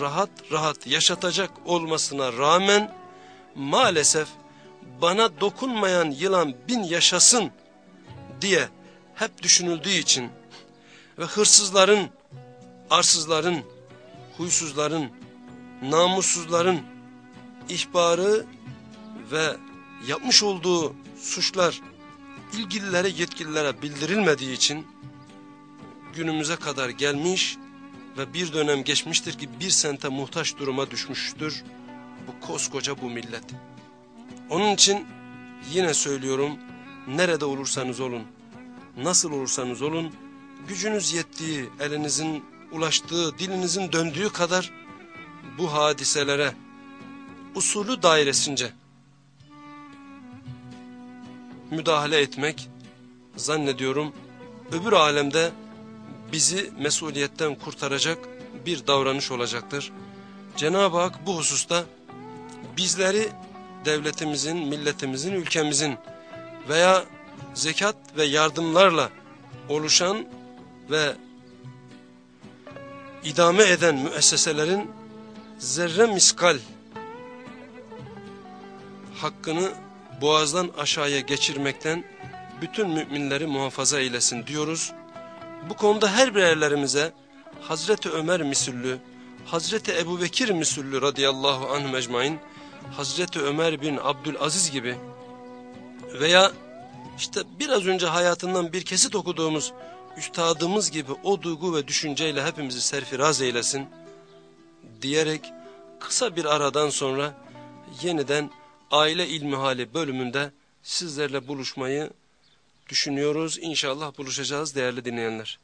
rahat rahat yaşatacak olmasına rağmen, maalesef bana dokunmayan yılan bin yaşasın diye hep düşünüldüğü için ve hırsızların, arsızların, huysuzların, namussuzların ihbarı ve yapmış olduğu suçlar ilgililere yetkililere bildirilmediği için günümüze kadar gelmiş ve bir dönem geçmiştir ki bir sente muhtaç duruma düşmüştür bu koskoca bu millet. Onun için yine söylüyorum nerede olursanız olun, nasıl olursanız olun, gücünüz yettiği, elinizin ulaştığı, dilinizin döndüğü kadar bu hadiselere usulü dairesince müdahale etmek zannediyorum öbür alemde bizi mesuliyetten kurtaracak bir davranış olacaktır. Cenab-ı Hak bu hususta bizleri devletimizin, milletimizin, ülkemizin veya zekat ve yardımlarla oluşan ve idame eden müesseselerin zerre miskal hakkını boğazdan aşağıya geçirmekten bütün müminleri muhafaza eylesin diyoruz. Bu konuda her birerlerimize Hazreti Ömer misüllü, Hazreti Ebu Bekir misüllü radıyallahu anh mecmain, Hazreti Ömer bin Abdülaziz gibi veya işte biraz önce hayatından bir kesit okuduğumuz üstadımız gibi o duygu ve düşünceyle hepimizi serfiraz eylesin diyerek kısa bir aradan sonra yeniden aile ilmihali bölümünde sizlerle buluşmayı düşünüyoruz. İnşallah buluşacağız değerli dinleyenler.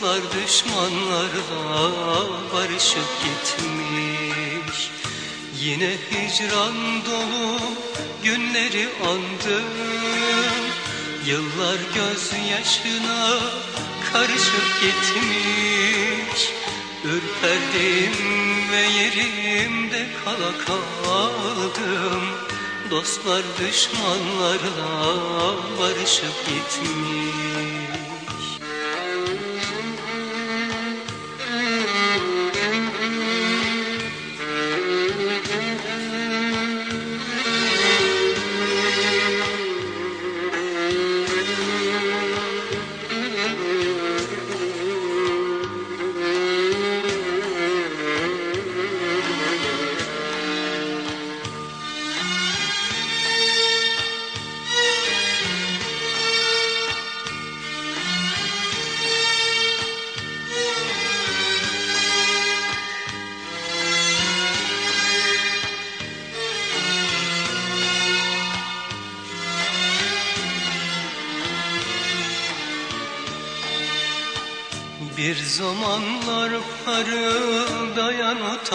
Dostlar düşmanlarla barışıp gitmiş. Yine hicran dolu günleri andım Yıllar gözyaşına karışıp gitmiş. Ürperdim ve yerimde kala kaldım. Dostlar düşmanlarla barışıp gitmiş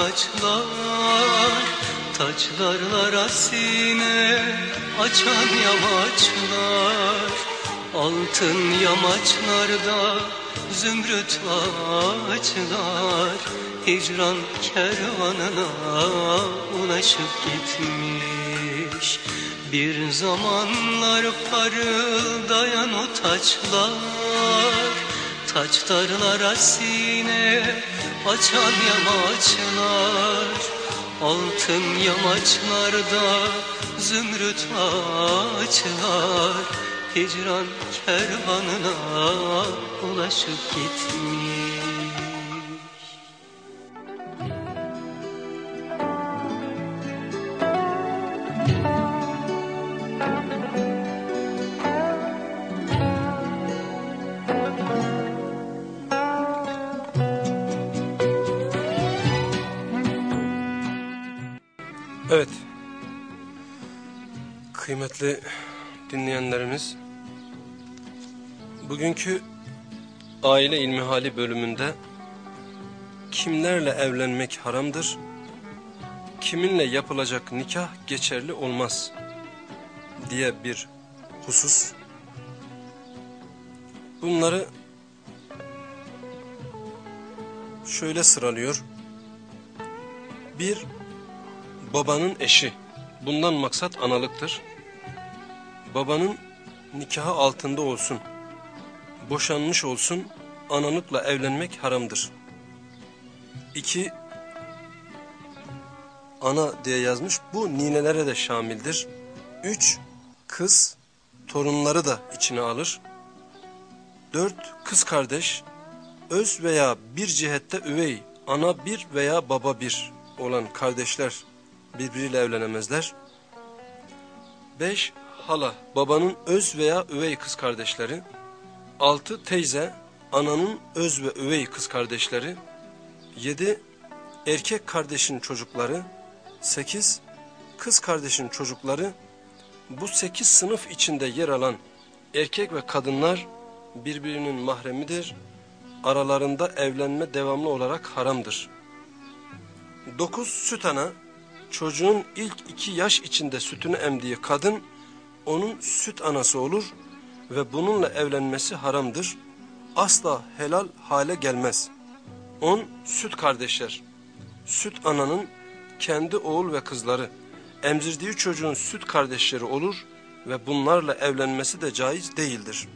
taçlar Taçlarlar asine açan yamaçlar. Altın yamaçlarda zümrüt ağaçlar. Hicran kervanına ulaşıp gitmiş. Bir zamanlar parıldayan o taçlar Taçlarlar asine açan yamaçlar Altın yamaçlarda zümrüt ağaçlar Hicran kervanına ulaşıp gitmiş Kıymetli dinleyenlerimiz, bugünkü aile ilmihali bölümünde kimlerle evlenmek haramdır, kiminle yapılacak nikah geçerli olmaz diye bir husus. Bunları şöyle sıralıyor. Bir, babanın eşi. Bundan maksat analıktır. Babanın nikahı altında olsun, boşanmış olsun, analıkla evlenmek haramdır. İki, ana diye yazmış, bu ninelere de şamildir. Üç, kız, torunları da içine alır. Dört, kız kardeş, öz veya bir cihette üvey, ana bir veya baba bir olan kardeşler birbiriyle evlenemezler. 5. Hala, babanın öz veya üvey kız kardeşleri. 6. Teyze, ananın öz ve üvey kız kardeşleri. 7. Erkek kardeşin çocukları. 8. Kız kardeşin çocukları. Bu 8 sınıf içinde yer alan erkek ve kadınlar birbirinin mahremidir. Aralarında evlenme devamlı olarak haramdır. 9. Süt ana, çocuğun ilk iki yaş içinde sütünü emdiği kadın onun süt anası olur ve bununla evlenmesi haramdır. Asla helal hale gelmez. 10. Süt kardeşler. Süt ananın kendi oğul ve kızları emzirdiği çocuğun süt kardeşleri olur ve bunlarla evlenmesi de caiz değildir.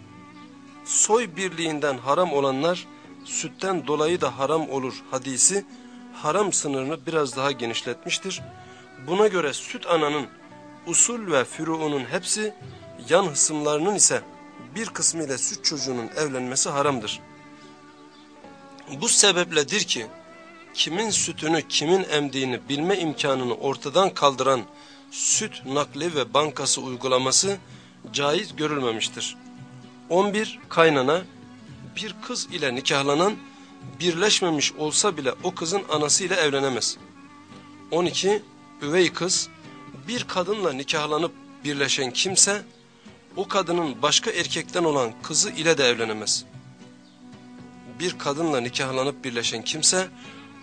Soy birliğinden haram olanlar sütten dolayı da haram olur hadisi haram sınırını biraz daha genişletmiştir. Buna göre süt ananın usul ve füruunun hepsi yan hısımlarının ise bir kısmı ile süt çocuğunun evlenmesi haramdır. Bu sebepledir ki kimin sütünü kimin emdiğini bilme imkanını ortadan kaldıran süt nakli ve bankası uygulaması caiz görülmemiştir. 11 kaynana bir kız ile nikahlanan birleşmemiş olsa bile o kızın anası ile evlenemez. 12 üvey kız bir kadınla nikahlanıp birleşen kimse o kadının başka erkekten olan kızı ile de evlenemez. Bir kadınla nikahlanıp birleşen kimse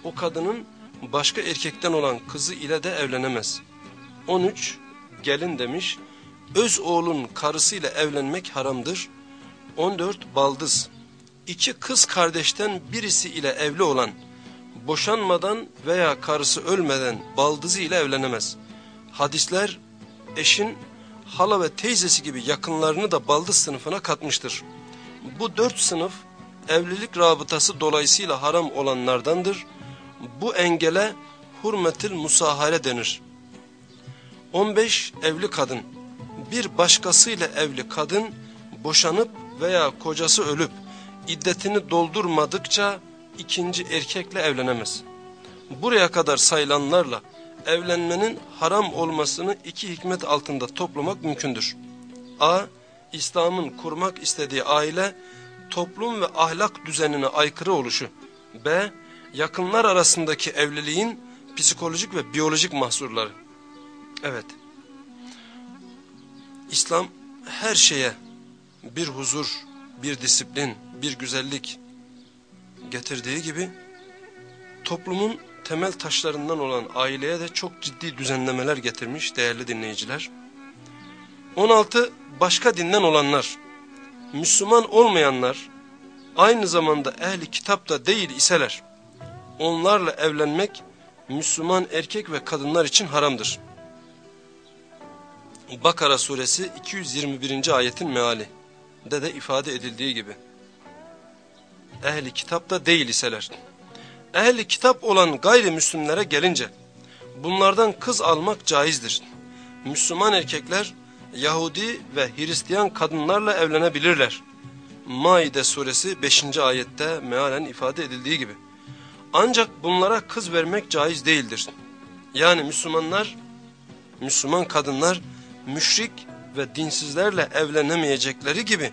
o kadının başka erkekten olan kızı ile de evlenemez. 13 gelin demiş öz oğlun karısıyla evlenmek haramdır. 14 baldız iki kız kardeşten birisi ile evli olan boşanmadan veya karısı ölmeden baldızı ile evlenemez. Hadisler eşin hala ve teyzesi gibi yakınlarını da baldız sınıfına katmıştır. Bu dört sınıf evlilik rabıtası dolayısıyla haram olanlardandır. Bu engele hurmetil musahare denir. 15 evli kadın bir başkasıyla evli kadın boşanıp veya kocası ölüp iddetini doldurmadıkça ikinci erkekle evlenemez. Buraya kadar sayılanlarla evlenmenin haram olmasını iki hikmet altında toplamak mümkündür. A. İslam'ın kurmak istediği aile, toplum ve ahlak düzenine aykırı oluşu. B. Yakınlar arasındaki evliliğin psikolojik ve biyolojik mahsurları. Evet. İslam her şeye bir huzur, bir disiplin, bir güzellik getirdiği gibi toplumun temel taşlarından olan aileye de çok ciddi düzenlemeler getirmiş değerli dinleyiciler. 16 başka dinden olanlar, Müslüman olmayanlar, aynı zamanda ehli kitap da değil iseler, onlarla evlenmek Müslüman erkek ve kadınlar için haramdır. Bakara suresi 221. ayetin meali de de ifade edildiği gibi. Ehli kitap da değil iseler. Ehli kitap olan gayrimüslimlere gelince bunlardan kız almak caizdir. Müslüman erkekler Yahudi ve Hristiyan kadınlarla evlenebilirler. Maide suresi 5. ayette mealen ifade edildiği gibi. Ancak bunlara kız vermek caiz değildir. Yani Müslümanlar, Müslüman kadınlar müşrik ve dinsizlerle evlenemeyecekleri gibi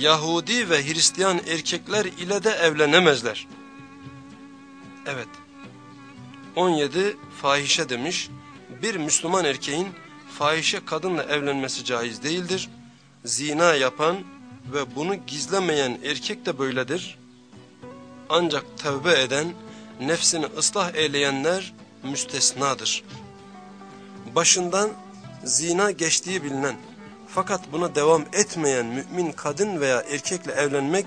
Yahudi ve Hristiyan erkekler ile de evlenemezler. Evet. 17 fahişe demiş. Bir Müslüman erkeğin fahişe kadınla evlenmesi caiz değildir. Zina yapan ve bunu gizlemeyen erkek de böyledir. Ancak tövbe eden, nefsini ıslah eyleyenler müstesnadır. Başından zina geçtiği bilinen fakat buna devam etmeyen mümin kadın veya erkekle evlenmek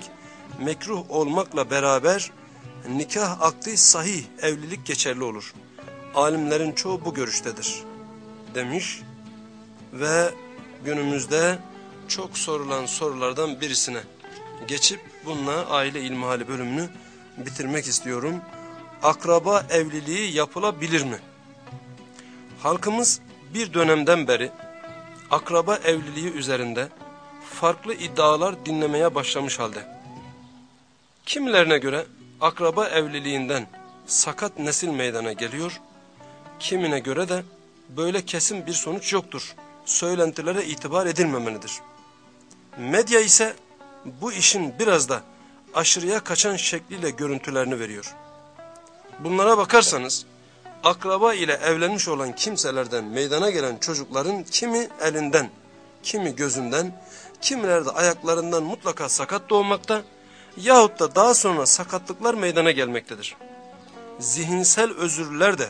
mekruh olmakla beraber nikah akdi sahih evlilik geçerli olur. Alimlerin çoğu bu görüştedir demiş ve günümüzde çok sorulan sorulardan birisine geçip bununla aile ilmihali bölümünü bitirmek istiyorum. Akraba evliliği yapılabilir mi? Halkımız bir dönemden beri akraba evliliği üzerinde farklı iddialar dinlemeye başlamış halde. Kimilerine göre akraba evliliğinden sakat nesil meydana geliyor, kimine göre de böyle kesin bir sonuç yoktur. Söylentilere itibar edilmemelidir. Medya ise bu işin biraz da aşırıya kaçan şekliyle görüntülerini veriyor. Bunlara bakarsanız akraba ile evlenmiş olan kimselerden meydana gelen çocukların kimi elinden, kimi gözünden, kimileri de ayaklarından mutlaka sakat doğmakta yahut da daha sonra sakatlıklar meydana gelmektedir. Zihinsel özürler de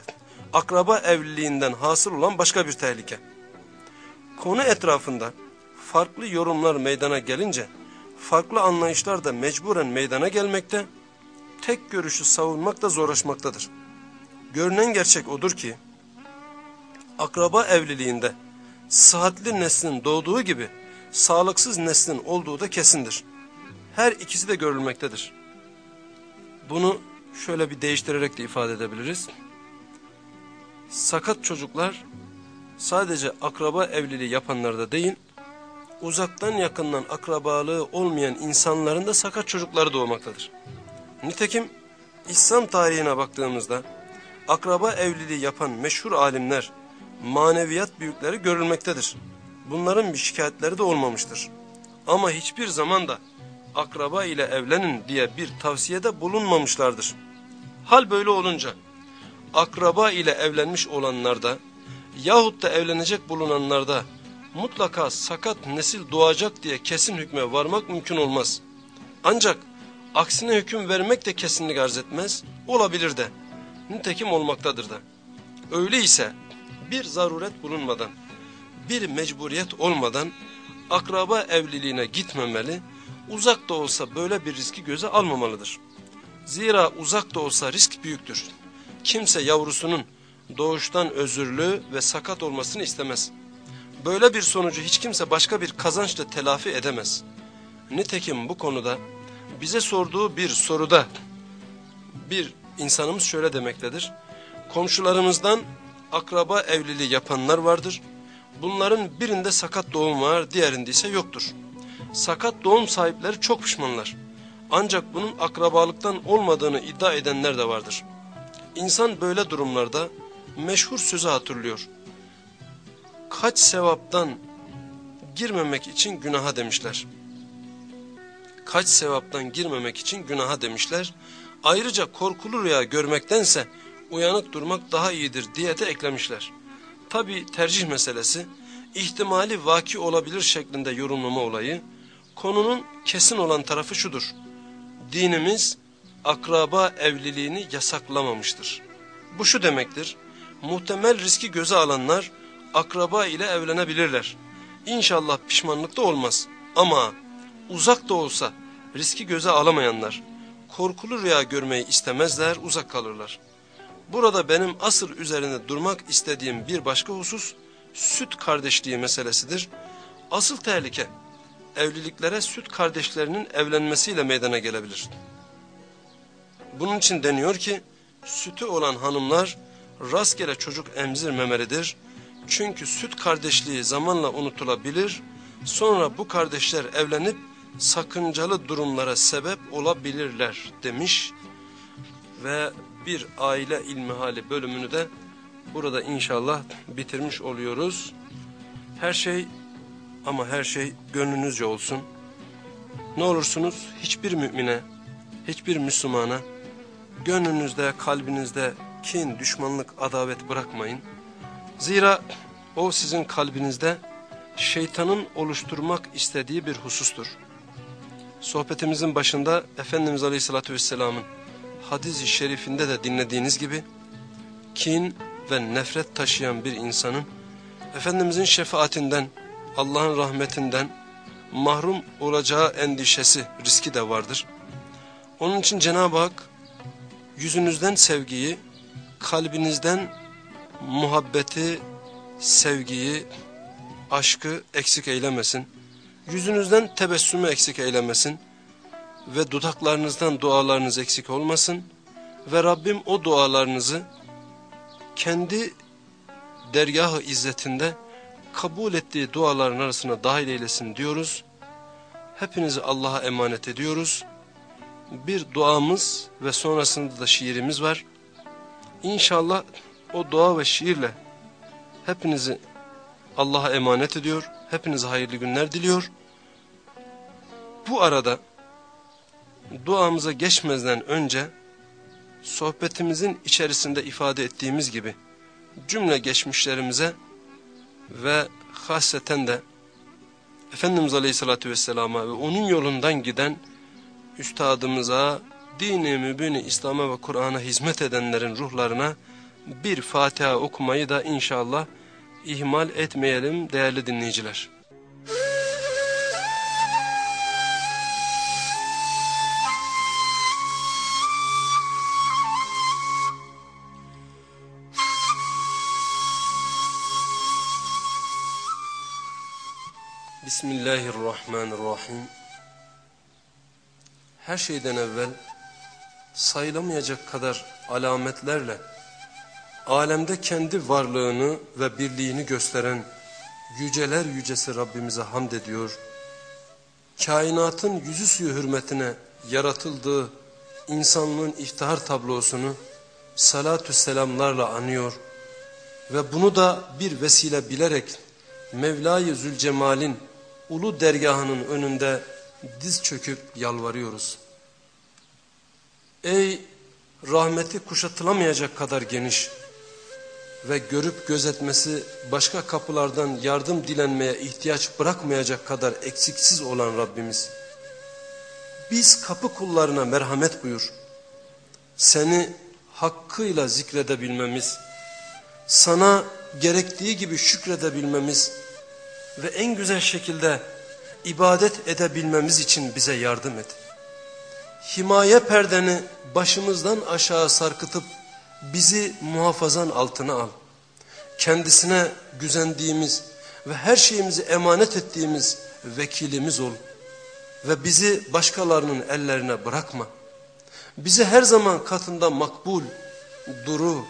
akraba evliliğinden hasıl olan başka bir tehlike. Konu etrafında farklı yorumlar meydana gelince farklı anlayışlar da mecburen meydana gelmekte, tek görüşü savunmak da zorlaşmaktadır. Görünen gerçek odur ki, akraba evliliğinde sıhhatli neslin doğduğu gibi sağlıksız neslin olduğu da kesindir. Her ikisi de görülmektedir. Bunu şöyle bir değiştirerek de ifade edebiliriz. Sakat çocuklar sadece akraba evliliği yapanlarda değil, uzaktan yakından akrabalığı olmayan insanların da sakat çocukları doğmaktadır. Nitekim İslam tarihine baktığımızda akraba evliliği yapan meşhur alimler, maneviyat büyükleri görülmektedir. Bunların bir şikayetleri de olmamıştır. Ama hiçbir zaman da akraba ile evlenin diye bir tavsiyede bulunmamışlardır. Hal böyle olunca akraba ile evlenmiş olanlarda yahut da evlenecek bulunanlarda mutlaka sakat nesil doğacak diye kesin hükme varmak mümkün olmaz. Ancak aksine hüküm vermek de kesinlik arz etmez, olabilir de. Nitekim olmaktadır da. Öyleyse bir zaruret bulunmadan, bir mecburiyet olmadan akraba evliliğine gitmemeli, uzak da olsa böyle bir riski göze almamalıdır. Zira uzak da olsa risk büyüktür. Kimse yavrusunun doğuştan özürlü ve sakat olmasını istemez. Böyle bir sonucu hiç kimse başka bir kazançla telafi edemez. Nitekim bu konuda bize sorduğu bir soruda bir insanımız şöyle demektedir. Komşularımızdan akraba evliliği yapanlar vardır. Bunların birinde sakat doğum var, diğerinde ise yoktur. Sakat doğum sahipleri çok pişmanlar. Ancak bunun akrabalıktan olmadığını iddia edenler de vardır. İnsan böyle durumlarda meşhur sözü hatırlıyor. Kaç sevaptan girmemek için günaha demişler. Kaç sevaptan girmemek için günaha demişler. Ayrıca korkulu rüya görmektense uyanık durmak daha iyidir diye de eklemişler. Tabi tercih meselesi ihtimali vaki olabilir şeklinde yorumlama olayı konunun kesin olan tarafı şudur. Dinimiz akraba evliliğini yasaklamamıştır. Bu şu demektir. Muhtemel riski göze alanlar akraba ile evlenebilirler. İnşallah pişmanlık da olmaz. Ama uzak da olsa riski göze alamayanlar korkulu rüya görmeyi istemezler, uzak kalırlar. Burada benim asır üzerinde durmak istediğim bir başka husus süt kardeşliği meselesidir. Asıl tehlike evliliklere süt kardeşlerinin evlenmesiyle meydana gelebilir. Bunun için deniyor ki sütü olan hanımlar rastgele çocuk emzirmemelidir. Çünkü süt kardeşliği zamanla unutulabilir. Sonra bu kardeşler evlenip sakıncalı durumlara sebep olabilirler demiş. Ve bir aile ilmihali bölümünü de burada inşallah bitirmiş oluyoruz. Her şey ama her şey gönlünüzce olsun. Ne olursunuz hiçbir mümine, hiçbir Müslümana gönlünüzde, kalbinizde kin, düşmanlık, adavet bırakmayın. Zira o sizin kalbinizde şeytanın oluşturmak istediği bir husustur. Sohbetimizin başında Efendimiz Aleyhisselatü Vesselam'ın hadis-i şerifinde de dinlediğiniz gibi kin ve nefret taşıyan bir insanın Efendimizin şefaatinden, Allah'ın rahmetinden mahrum olacağı endişesi, riski de vardır. Onun için Cenab-ı Hak yüzünüzden sevgiyi, kalbinizden muhabbeti, sevgiyi, aşkı eksik eylemesin. Yüzünüzden tebessümü eksik eylemesin. Ve dudaklarınızdan dualarınız eksik olmasın. Ve Rabbim o dualarınızı kendi dergah-ı izzetinde kabul ettiği duaların arasına dahil eylesin diyoruz. Hepinizi Allah'a emanet ediyoruz. Bir duamız ve sonrasında da şiirimiz var. İnşallah o dua ve şiirle hepinizi Allah'a emanet ediyor. Hepinize hayırlı günler diliyor. Bu arada duamıza geçmezden önce sohbetimizin içerisinde ifade ettiğimiz gibi cümle geçmişlerimize ve hasreten de Efendimiz Aleyhisselatü Vesselam'a ve onun yolundan giden üstadımıza, dini mübini İslam'a ve Kur'an'a hizmet edenlerin ruhlarına bir Fatiha okumayı da inşallah ihmal etmeyelim değerli dinleyiciler. Bismillahirrahmanirrahim. Her şeyden evvel sayılamayacak kadar alametlerle alemde kendi varlığını ve birliğini gösteren yüceler yücesi Rabbimize hamd ediyor. Kainatın yüzü suyu hürmetine yaratıldığı insanlığın iftihar tablosunu salatü selamlarla anıyor ve bunu da bir vesile bilerek Mevla-i Zülcemal'in ulu dergahının önünde diz çöküp yalvarıyoruz. Ey rahmeti kuşatılamayacak kadar geniş ve görüp gözetmesi başka kapılardan yardım dilenmeye ihtiyaç bırakmayacak kadar eksiksiz olan Rabbimiz. Biz kapı kullarına merhamet buyur. Seni hakkıyla zikredebilmemiz, sana gerektiği gibi şükredebilmemiz ve en güzel şekilde ibadet edebilmemiz için bize yardım et. Himaye perdeni başımızdan aşağı sarkıtıp bizi muhafazan altına al. Kendisine güzendiğimiz ve her şeyimizi emanet ettiğimiz vekilimiz ol. Ve bizi başkalarının ellerine bırakma. Bizi her zaman katında makbul, duru,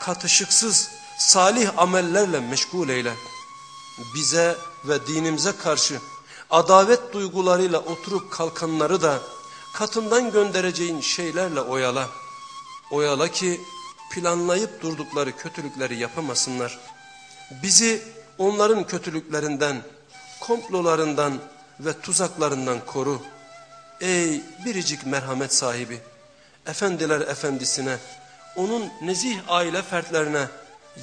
katışıksız, salih amellerle meşgul eyle. Bize ve dinimize karşı adavet duygularıyla oturup kalkanları da katından göndereceğin şeylerle oyala. Oyala ki planlayıp durdukları kötülükleri yapamasınlar. Bizi onların kötülüklerinden, komplolarından ve tuzaklarından koru. Ey biricik merhamet sahibi, efendiler efendisine, onun nezih aile fertlerine,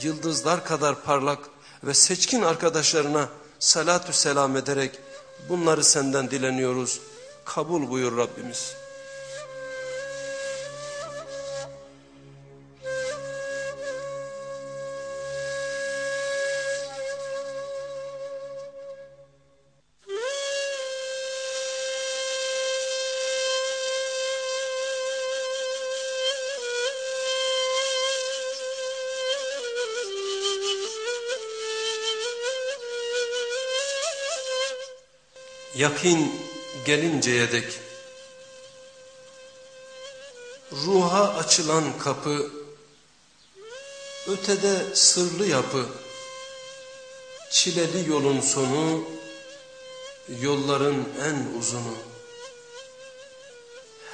yıldızlar kadar parlak ve seçkin arkadaşlarına salatü selam ederek bunları senden dileniyoruz. Kabul buyur Rabbimiz. Yakin gelinceye dek ruha açılan kapı ötede sırlı yapı çileli yolun sonu yolların en uzunu.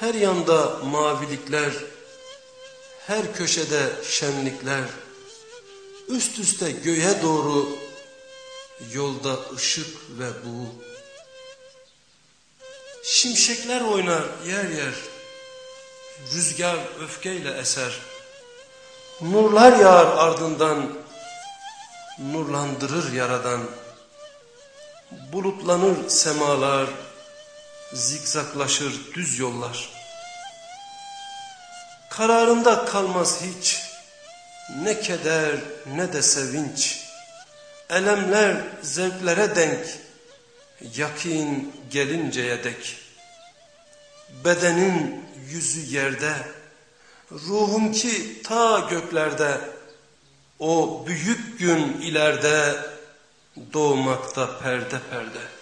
Her yanda mavilikler her köşede şenlikler üst üste göğe doğru yolda ışık ve buğu Şimşekler oynar yer yer, rüzgar öfkeyle eser. Nurlar yağar ardından, nurlandırır yaradan. Bulutlanır semalar, zikzaklaşır düz yollar. Kararında kalmaz hiç, ne keder ne de sevinç. Elemler zevklere denk, yakin gelinceye dek. Bedenin yüzü yerde, ruhum ki ta göklerde, o büyük gün ileride doğmakta perde perde.